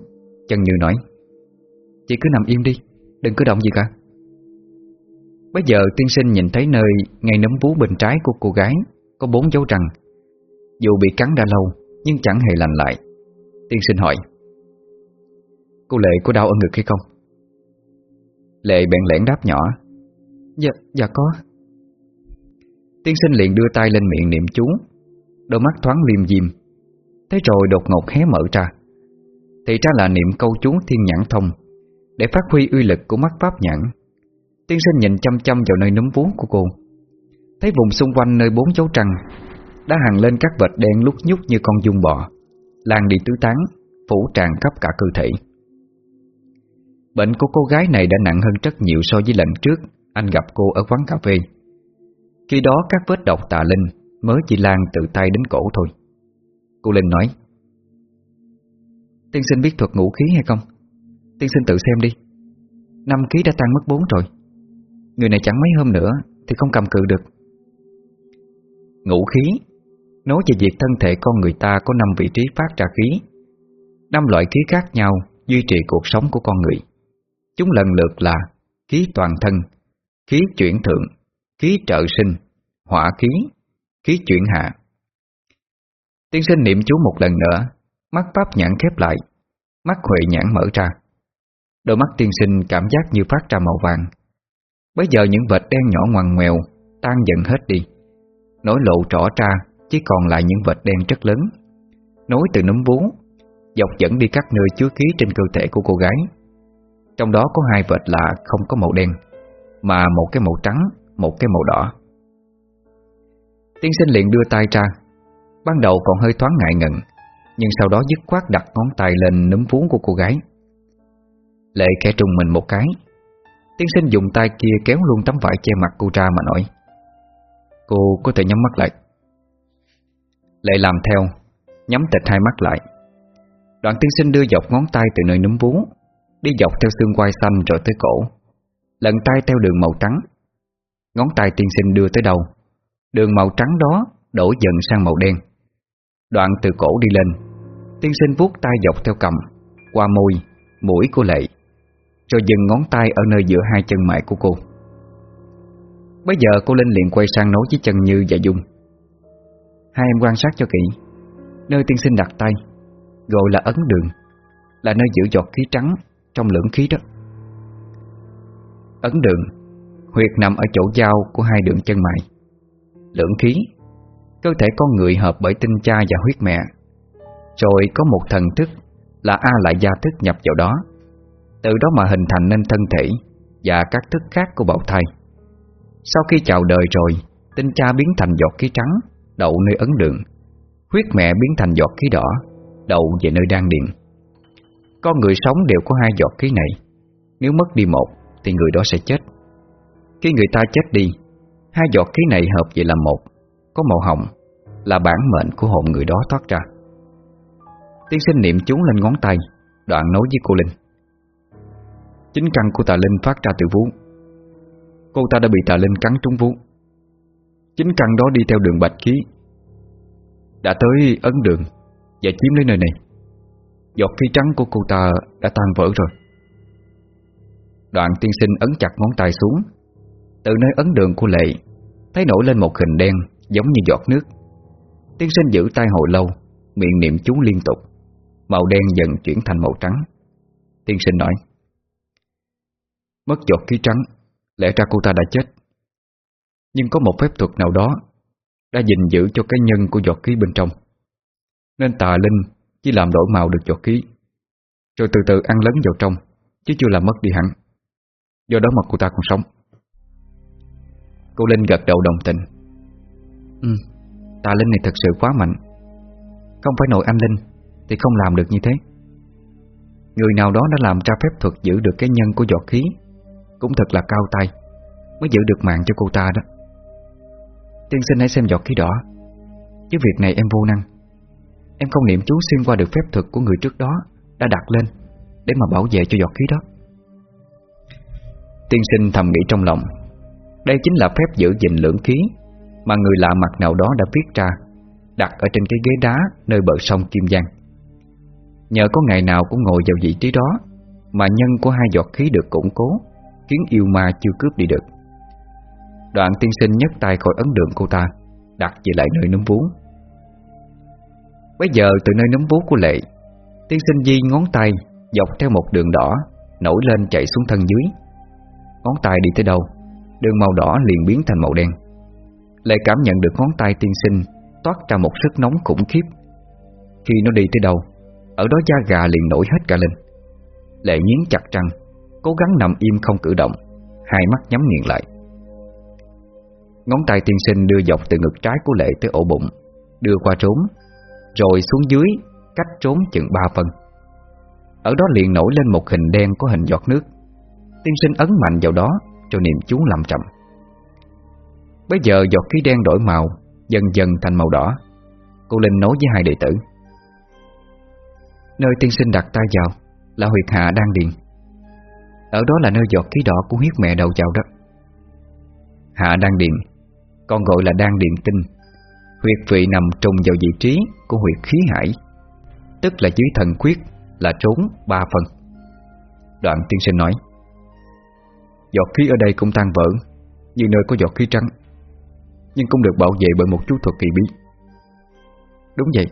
Chân Như nói, Chị cứ nằm im đi, Đừng cứ động gì cả. Bây giờ tiên sinh nhìn thấy nơi Ngay nấm vú bên trái của cô gái, Có bốn dấu răng Dù bị cắn đã lâu, Nhưng chẳng hề lành lại. Tiên sinh hỏi, Cô Lệ có đau ở ngực hay không? Lệ bèn lẽn đáp nhỏ. Dạ, dạ có. Tiên sinh liền đưa tay lên miệng niệm chú. Đôi mắt thoáng liêm diêm. Thế rồi đột ngột hé mở ra. Thì ra là niệm câu chú thiên nhãn thông Để phát huy uy lực của mắt pháp nhãn. Tiên sinh nhìn chăm chăm vào nơi núm vú của cô. Thấy vùng xung quanh nơi bốn dấu trăng Đã hằng lên các vệt đen lúc nhúc như con dung bò Lan đi tứ tán Phủ tràn khắp cả cơ thể Bệnh của cô gái này đã nặng hơn rất nhiều so với lần trước, Anh gặp cô ở quán cà phê. Khi đó các vết độc tà linh Mới chỉ lan từ tay đến cổ thôi. Cô Linh nói, Tiên sinh biết thuật ngũ khí hay không? Tiên sinh tự xem đi. Năm ký đã tăng mất bốn rồi. Người này chẳng mấy hôm nữa Thì không cầm cự được. Ngũ khí? Nói về việc thân thể con người ta Có năm vị trí phát ra khí, Năm loại khí khác nhau Duy trì cuộc sống của con người. Chúng lần lượt là Khí toàn thân, Khí chuyển thượng, Khí trợ sinh, Hỏa khí Khí chuyển hạ. Tiên sinh niệm chú một lần nữa, Mắt pháp nhãn khép lại, Mắt huệ nhãn mở ra. Đôi mắt tiên sinh cảm giác như phát ra màu vàng. Bây giờ những vệt đen nhỏ ngoằn ngoèo Tan dần hết đi. Nối lộ rõ ra, Chỉ còn lại những vệt đen rất lớn. Nối từ núm vú, Dọc dẫn đi các nơi chứa khí trên cơ thể của cô gái. Trong đó có hai vệt là không có màu đen, Mà một cái màu trắng, Một cái màu đỏ. Tiên sinh liền đưa tay ra. Ban đầu còn hơi thoáng ngại ngần, Nhưng sau đó dứt khoát đặt ngón tay lên núm vú của cô gái. Lệ khẽ trùng mình một cái. Tiên sinh dùng tay kia kéo luôn tấm vải che mặt cô ra mà nói. Cô có thể nhắm mắt lại. Lệ làm theo, Nhắm tịch hai mắt lại. Đoạn tiên sinh đưa dọc ngón tay từ nơi núm vú Đi dọc theo xương quai xanh rồi tới cổ. Lần tay theo đường màu trắng. Ngón tay tiên sinh đưa tới đầu. Đường màu trắng đó đổ dần sang màu đen. Đoạn từ cổ đi lên. Tiên sinh vuốt tay dọc theo cầm Qua môi, mũi của lệ Rồi dừng ngón tay ở nơi giữa hai chân mại của cô. Bây giờ cô Linh liền quay sang nói với chân Như và Dung. Hai em quan sát cho kỹ. Nơi tiên sinh đặt tay Gọi là ấn đường Là nơi giữ giọt khí trắng trong lưỡng khí đó. Ấn đường, Huyệt nằm ở chỗ giao của hai đường chân mày. Lưỡng khí, Cơ thể con người hợp bởi tinh cha và huyết mẹ. Rồi có một thần thức Là A lại gia thức nhập vào đó. Từ đó mà hình thành nên thân thể Và các thức khác của bào thai. Sau khi chào đời rồi, Tinh cha biến thành giọt khí trắng, Đậu nơi ấn đường. Huyết mẹ biến thành giọt khí đỏ, Đậu về nơi đan điện con người sống đều có hai giọt khí này. Nếu mất đi một, Thì người đó sẽ chết. Khi người ta chết đi, Hai giọt khí này hợp về làm một, Có màu hồng, Là bản mệnh của hồn người đó thoát ra. Tiên sinh niệm chú lên ngón tay, Đoạn nói với cô Linh. Chính căn của tà Linh phát ra từ vú. Cô ta đã bị tà Linh cắn trúng vú. Chính căn đó đi theo đường bạch khí Đã tới ấn đường Và chiếm lấy nơi này. Giọt khí trắng của cô ta đã tan vỡ rồi. Đoạn tiên sinh ấn chặt ngón tay xuống. Từ nơi ấn đường của lệ, Thấy nổi lên một hình đen Giống như giọt nước. Tiên sinh giữ tay hồi lâu, Miệng niệm chú liên tục. Màu đen dần chuyển thành màu trắng. Tiên sinh nói, Mất giọt khí trắng, Lẽ ra cô ta đã chết. Nhưng có một phép thuật nào đó Đã gìn giữ cho cái nhân của giọt khí bên trong. Nên tà linh chỉ làm đổi màu được giọt khí. Rồi từ từ ăn lấn vào trong, Chứ chưa làm mất đi hẳn. Do đó mà cô ta còn sống. Cô Linh gật đầu đồng tình. Ừ Tà Linh này thật sự quá mạnh. Không phải nội anh Linh Thì không làm được như thế. Người nào đó đã làm ra phép thuật giữ được cái nhân của giọt khí, Cũng thật là cao tay, Mới giữ được mạng cho cô ta đó. Tiên sinh hãy xem giọt khí đỏ. Chứ việc này em vô năng. Em không niệm chú xuyên qua được phép thuật của người trước đó, Đã đặt lên, Để mà bảo vệ cho giọt khí đó. Tiên sinh thầm nghĩ trong lòng, Đây chính là phép giữ gìn lưỡng khí Mà người lạ mặt nào đó đã viết ra, Đặt ở trên cái ghế đá Nơi bờ sông Kim Giang. Nhờ có ngày nào cũng ngồi vào vị trí đó, Mà nhân của hai giọt khí được củng cố, Khiến yêu ma chưa cướp đi được. Đoạn tiên sinh nhấc tay khỏi ấn đường cô ta, Đặt về lại nơi núm vú. Bây giờ từ nơi nấm vú của Lệ, Tiên sinh di ngón tay Dọc theo một đường đỏ, Nổi lên chạy xuống thân dưới. Ngón tay đi tới đâu? Đường màu đỏ liền biến thành màu đen. Lệ cảm nhận được ngón tay tiên sinh Toát ra một sức nóng khủng khiếp. Khi nó đi tới đâu, Ở đó da gà liền nổi hết cả lên. Lệ nghiến chặt răng, Cố gắng nằm im không cử động, Hai mắt nhắm nghiền lại. Ngón tay tiên sinh đưa dọc từ ngực trái của Lệ tới ổ bụng, Đưa qua trốn rồi xuống dưới, Cách trốn chừng ba phân Ở đó liền nổi lên một hình đen có hình giọt nước. Tiên sinh ấn mạnh vào đó, Cho niệm chú làm chậm Bây giờ giọt khí đen đổi màu, Dần dần thành màu đỏ. Cô Linh nói với hai đệ tử. Nơi tiên sinh đặt tay vào, Là huyệt hạ đang điện Ở đó là nơi giọt khí đỏ của huyết mẹ đầu vào đó Hạ đang điện Còn gọi là đang điện tinh. Huyệt vị nằm trùng vào vị trí Của huyệt khí hải Tức là dưới thần quyết Là trốn ba phần. Đoạn tiên sinh nói Giọt khí ở đây cũng tan vỡ Như nơi có giọt khí trắng Nhưng cũng được bảo vệ bởi một chú thuật kỳ bí. Đúng vậy.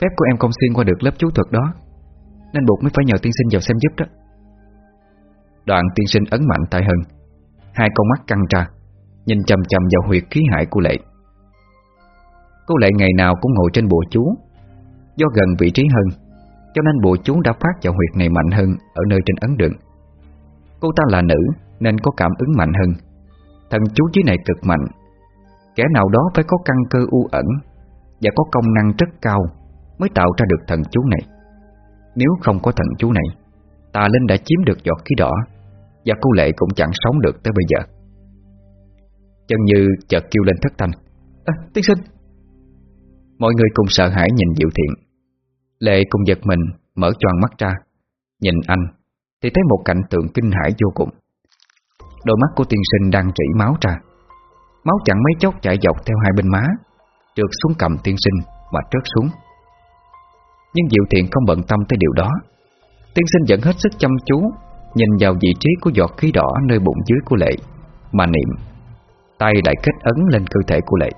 Phép của em không xuyên qua được lớp chú thuật đó Nên buộc mới phải nhờ tiên sinh vào xem giúp đó. Đoạn tiên sinh ấn mạnh tại hơn, Hai con mắt căng ra Nhìn chầm chầm vào huyệt khí hải của lệ. Cô lệ ngày nào cũng ngồi trên bộ chú. Do gần vị trí hơn Cho nên bộ chú đã phát vào huyệt này mạnh hơn Ở nơi trên ấn đường. Cô ta là nữ nên có cảm ứng mạnh hơn. Thần chú dưới này cực mạnh. Kẻ nào đó phải có căn cơ u ẩn Và có công năng rất cao Mới tạo ra được thần chú này. Nếu không có thần chú này Tà Linh đã chiếm được giọt khí đỏ Và cô Lệ cũng chẳng sống được tới bây giờ. Chân như chợt kêu lên thất thanh. À, tiên sinh Mọi người cùng sợ hãi nhìn Diệu Thiện. Lệ cùng giật mình, Mở choàng mắt ra, Nhìn anh, Thì thấy một cảnh tượng kinh hãi vô cùng. Đôi mắt của tiên sinh đang rỉ máu ra. Máu chẳng mấy chốc chảy dọc theo hai bên má, Trượt xuống cầm tiên sinh Mà trớt xuống. Nhưng Diệu Thiện không bận tâm tới điều đó. Tiên sinh vẫn hết sức chăm chú, Nhìn vào vị trí của giọt khí đỏ Nơi bụng dưới của Lệ, Mà niệm, Tay lại kết ấn lên cơ thể của Lệ.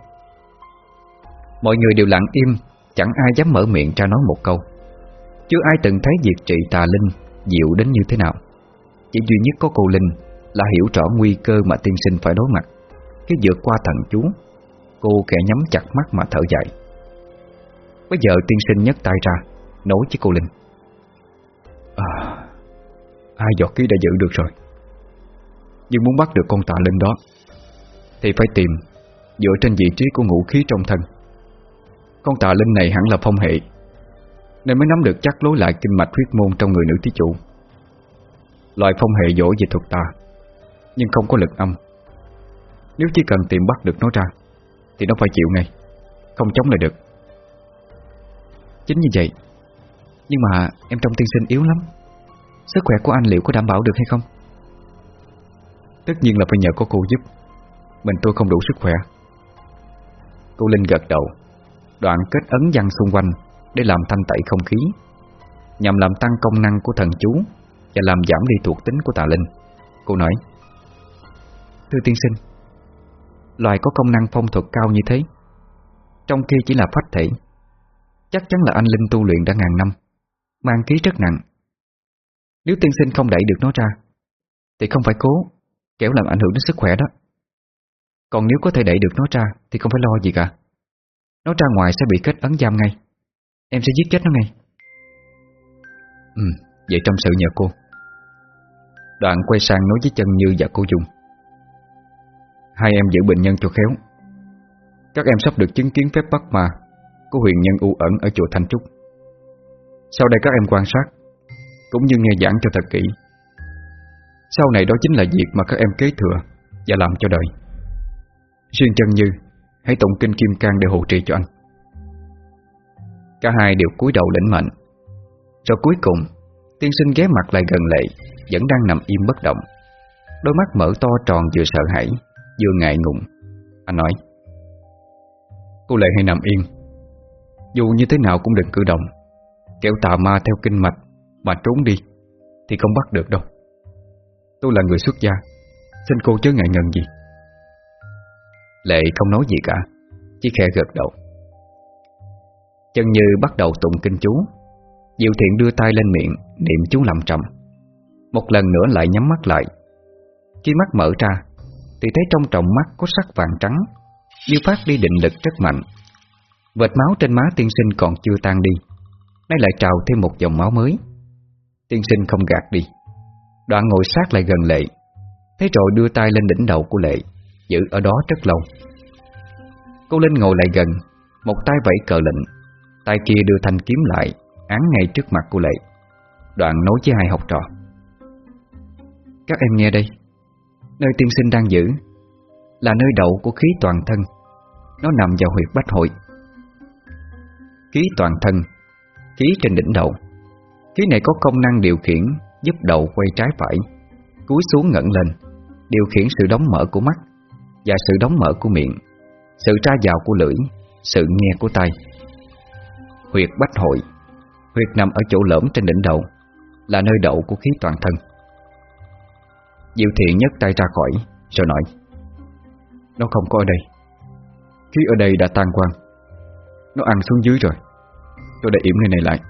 Mọi người đều lặng im, Chẳng ai dám mở miệng ra nói một câu. Chưa ai từng thấy việc trị tà linh Diệu đến như thế nào. Chỉ duy nhất có cô Linh Là hiểu rõ nguy cơ mà tiên sinh phải đối mặt. Khi vượt qua thần chú, Cô kẻ nhắm chặt mắt mà thở dài. Bây giờ tiên sinh nhấc tay ra, Nói với cô Linh. À Hai giọt khí đã giữ được rồi. Nhưng muốn bắt được con tà linh đó, Thì phải tìm Dựa trên vị trí của ngũ khí trong thân. Con tà linh này hẳn là phong hệ, Nên mới nắm được chắc lối lại kinh mạch huyết môn Trong người nữ thí chủ. Loại phong hệ dỗ về thuật tà, Nhưng không có lực âm. Nếu chỉ cần tìm bắt được nó ra, Thì nó phải chịu ngay, Không chống lại được. Chính như vậy, Nhưng mà em trong tiên sinh yếu lắm, Sức khỏe của anh liệu có đảm bảo được hay không? Tất nhiên là phải nhờ có cô giúp, Mình tôi không đủ sức khỏe. Cô Linh gật đầu. Đoạn kết ấn văn xung quanh Để làm thanh tẩy không khí, Nhằm làm tăng công năng của thần chú Và làm giảm đi thuộc tính của tà linh. Cô nói, Thưa tiên sinh, Loài có công năng phong thuật cao như thế, Trong khi chỉ là phách thể, Chắc chắn là anh Linh tu luyện đã ngàn năm, Mang ký rất nặng. Nếu tiên sinh không đẩy được nó ra, Thì không phải cố Kéo làm ảnh hưởng đến sức khỏe đó. Còn nếu có thể đẩy được nó ra Thì không phải lo gì cả. Nó ra ngoài sẽ bị kết ấn giam ngay. Em sẽ giết chết nó ngay. Ừ, vậy trong sự nhờ cô Đoạn quay sang nói với chân Như và cô Dung. Hai em giữ bệnh nhân cho khéo. Các em sắp được chứng kiến phép bắt ma Của huyền nhân u ẩn ở chùa Thanh Trúc. Sau đây các em quan sát Cũng như nghe giảng cho thật kỹ. Sau này đó chính là việc mà các em kế thừa Và làm cho đời. Xuyên chân Như Hãy tụng kinh Kim Cang để hộ trì cho anh. Cả hai đều cúi đầu lĩnh mệnh. Cho cuối cùng, Tiên sinh ghé mặt lại gần lệ, Vẫn đang nằm im bất động. Đôi mắt mở to tròn vừa sợ hãi, Vừa ngại ngùng. Anh nói, Cô Lệ hãy nằm yên Dù như thế nào cũng đừng cử động. Kéo tà ma theo kinh mạch Mà trốn đi, Thì không bắt được đâu. Tôi là người xuất gia, Xin cô chớ ngại ngần gì. Lệ không nói gì cả, Chỉ khẽ gật đầu. Chân như bắt đầu tụng kinh chú. Diệu thiện đưa tay lên miệng, Niệm chú làm trầm. Một lần nữa lại nhắm mắt lại. Khi mắt mở ra, Thì thấy trong trọng mắt có sắc vàng trắng, Như phát đi định lực rất mạnh. Vệt máu trên má tiên sinh còn chưa tan đi, Nay lại trào thêm một dòng máu mới. Tiên sinh không gạt đi. Đoạn ngồi sát lại gần lệ Thế rồi đưa tay lên đỉnh đầu của lệ. Giữ ở đó rất lâu. Cô Linh ngồi lại gần, Một tay vẫy cờ lệnh, Tay kia đưa thanh kiếm lại, Án ngay trước mặt cô Lệ, Đoạn nói với hai học trò. Các em nghe đây, Nơi tiên sinh đang giữ, Là nơi đậu của khí toàn thân, Nó nằm vào huyệt bách hội. Khí toàn thân, Khí trên đỉnh đầu, Khí này có công năng điều khiển, Giúp đầu quay trái phải, Cúi xuống ngẩng lên, Điều khiển sự đóng mở của mắt. Và sự đóng mở của miệng, Sự ra vào của lưỡi, Sự nghe của tay Huyệt bách hội, Huyệt nằm ở chỗ lõm trên đỉnh đầu, Là nơi đậu của khí toàn thân. Diệu thiện nhấc tay ra khỏi, Rồi nói, Nó không có ở đây. Khí ở đây đã tan quang Nó ăn xuống dưới rồi. Tôi đã yểm nơi này lại.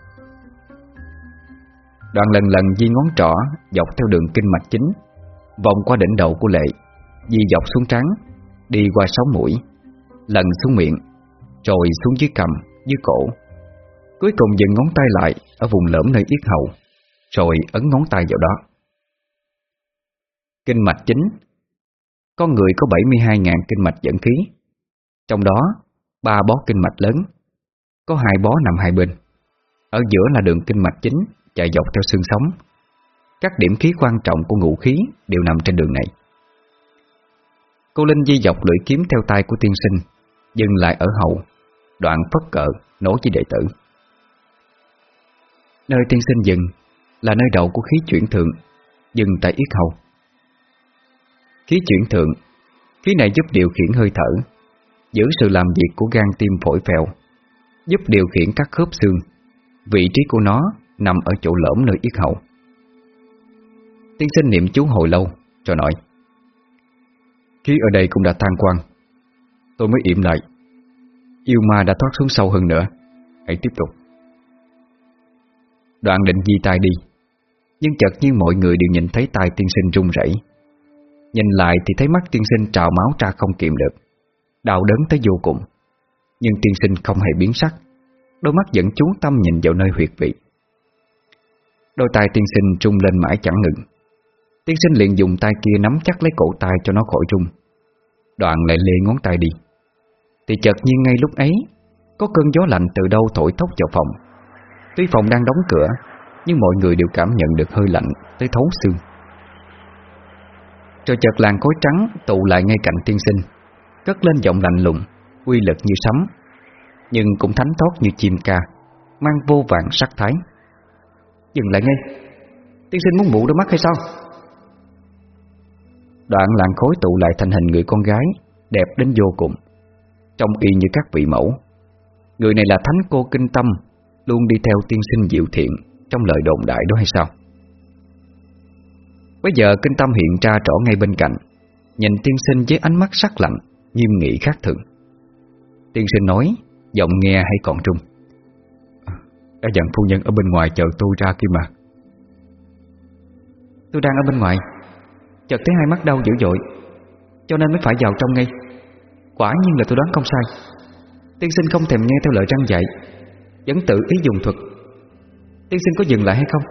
Đoàn lần lần di ngón trỏ Dọc theo đường kinh mạch chính, Vòng qua đỉnh đầu của lệ, Di dọc xuống trắng Đi qua sáu mũi Lần xuống miệng Rồi xuống dưới cầm, dưới cổ. Cuối cùng dừng ngón tay lại Ở vùng lõm nơi yết hầu Rồi ấn ngón tay vào đó. Kinh mạch chính. Con người có 72.000 kinh mạch dẫn khí. Trong đó ba bó kinh mạch lớn Có hai bó nằm hai bên. Ở giữa là đường kinh mạch chính Chạy dọc theo xương sống. Các điểm khí quan trọng của ngũ khí Đều nằm trên đường này. Cô Linh di dọc lưỡi kiếm theo tay của tiên sinh, Dừng lại ở hậu, Đoạn phất cờ nối với đệ tử. Nơi tiên sinh dừng Là nơi đầu của khí chuyển thượng, Dừng tại yết hầu. Khí chuyển thượng, Khí này giúp điều khiển hơi thở, Giữ sự làm việc của gan tim phổi phèo, Giúp điều khiển các khớp xương. Vị trí của nó nằm ở chỗ lõm nơi yết hầu. Tiên sinh niệm chú hồi lâu Rồi nói Khí ở đây cũng đã tan quang. Tôi mới yểm lại. Yêu ma đã thoát xuống sâu hơn nữa. Hãy tiếp tục. Đoạn định di tay đi. Nhưng chợt nhiên mọi người đều nhìn thấy tay tiên sinh run rẩy. Nhìn lại thì thấy mắt tiên sinh trào máu ra không kiềm được. Đau đớn tới vô cùng. Nhưng tiên sinh không hề biến sắc. Đôi mắt vẫn chú tâm nhìn vào nơi huyệt vị. Đôi tay tiên sinh trung lên mãi chẳng ngừng. Tiên sinh liền dùng tay kia nắm chắc lấy cổ tay cho nó khỏi rung. Đoạn lại lê ngón tay đi. Thì chợt nhiên ngay lúc ấy, Có cơn gió lạnh từ đâu thổi thốc vào phòng. Tuy phòng đang đóng cửa, Nhưng mọi người đều cảm nhận được hơi lạnh Tới thấu xương. Rồi chợt làng cối trắng tụ lại ngay cạnh tiên sinh, Cất lên giọng lạnh lùng, Uy lực như sấm, Nhưng cũng thánh thoát như chim ca, Mang vô vàng sắc thái. Dừng lại ngay. Tiên sinh muốn mụ đôi mắt hay sao? Đoạn làng khối tụ lại thành hình người con gái, Đẹp đến vô cùng, Trông y như các vị mẫu. Người này là thánh cô kinh tâm, Luôn đi theo tiên sinh diệu thiện Trong lời đồn đại đó hay sao? Bây giờ kinh tâm hiện ra rõ ngay bên cạnh, Nhìn tiên sinh với ánh mắt sắc lạnh, Nghiêm nghị khác thường. Tiên sinh nói, Giọng nghe hay còn trung. Đã dặn phu nhân ở bên ngoài chờ tôi ra kia mà. Tôi đang ở bên ngoài. Chợt thấy hai mắt đau dữ dội, Cho nên mới phải vào trong ngay. Quả nhiên là tôi đoán không sai. Tiên sinh không thèm nghe theo lời răng dạy, Vẫn tự ý dùng thuật. Tiên sinh có dừng lại hay không?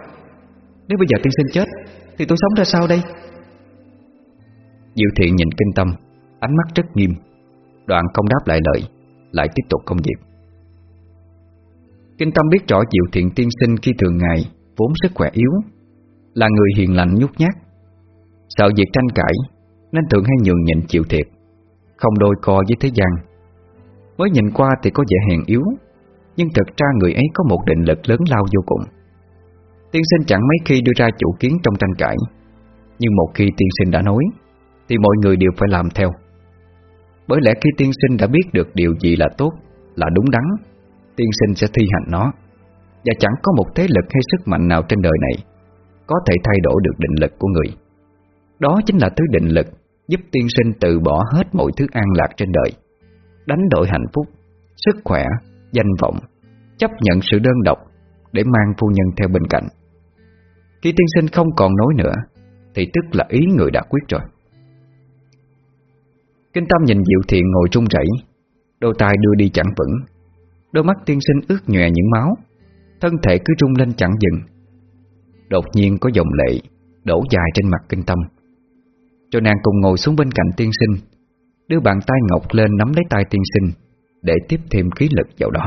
Nếu bây giờ tiên sinh chết, Thì tôi sống ra sao đây? Diệu thiện nhìn kinh tâm, Ánh mắt rất nghiêm. Đoạn không đáp lại lời, Lại tiếp tục công việc. Kinh tâm biết rõ Diệu thiện tiên sinh khi thường ngày Vốn sức khỏe yếu, Là người hiền lành nhút nhát Sợ việc tranh cãi, Nên thường hay nhường nhịn chịu thiệt, Không đôi co với thế gian. Mới nhìn qua thì có vẻ hèn yếu, Nhưng thực ra người ấy có một định lực lớn lao vô cùng. Tiên sinh chẳng mấy khi đưa ra chủ kiến trong tranh cãi, Nhưng một khi tiên sinh đã nói, Thì mọi người đều phải làm theo. Bởi lẽ khi tiên sinh đã biết được điều gì là tốt, Là đúng đắn, Tiên sinh sẽ thi hành nó. Và chẳng có một thế lực hay sức mạnh nào trên đời này Có thể thay đổi được định lực của người. Đó chính là thứ định lực Giúp tiên sinh từ bỏ hết mọi thứ an lạc trên đời Đánh đổi hạnh phúc Sức khỏe, danh vọng Chấp nhận sự đơn độc Để mang phu nhân theo bên cạnh. Khi tiên sinh không còn nói nữa Thì tức là ý người đã quyết rồi. Kinh tâm nhìn Diệu Thiện ngồi trung rẩy Đôi tay đưa đi chẳng vững. Đôi mắt tiên sinh ướt nhòe những máu Thân thể cứ trung lên chẳng dừng. Đột nhiên có dòng lệ Đổ dài trên mặt kinh tâm. Cho nàng cùng ngồi xuống bên cạnh tiên sinh. Đưa bàn tay ngọc lên nắm lấy tay tiên sinh, Để tiếp thêm khí lực vào đó.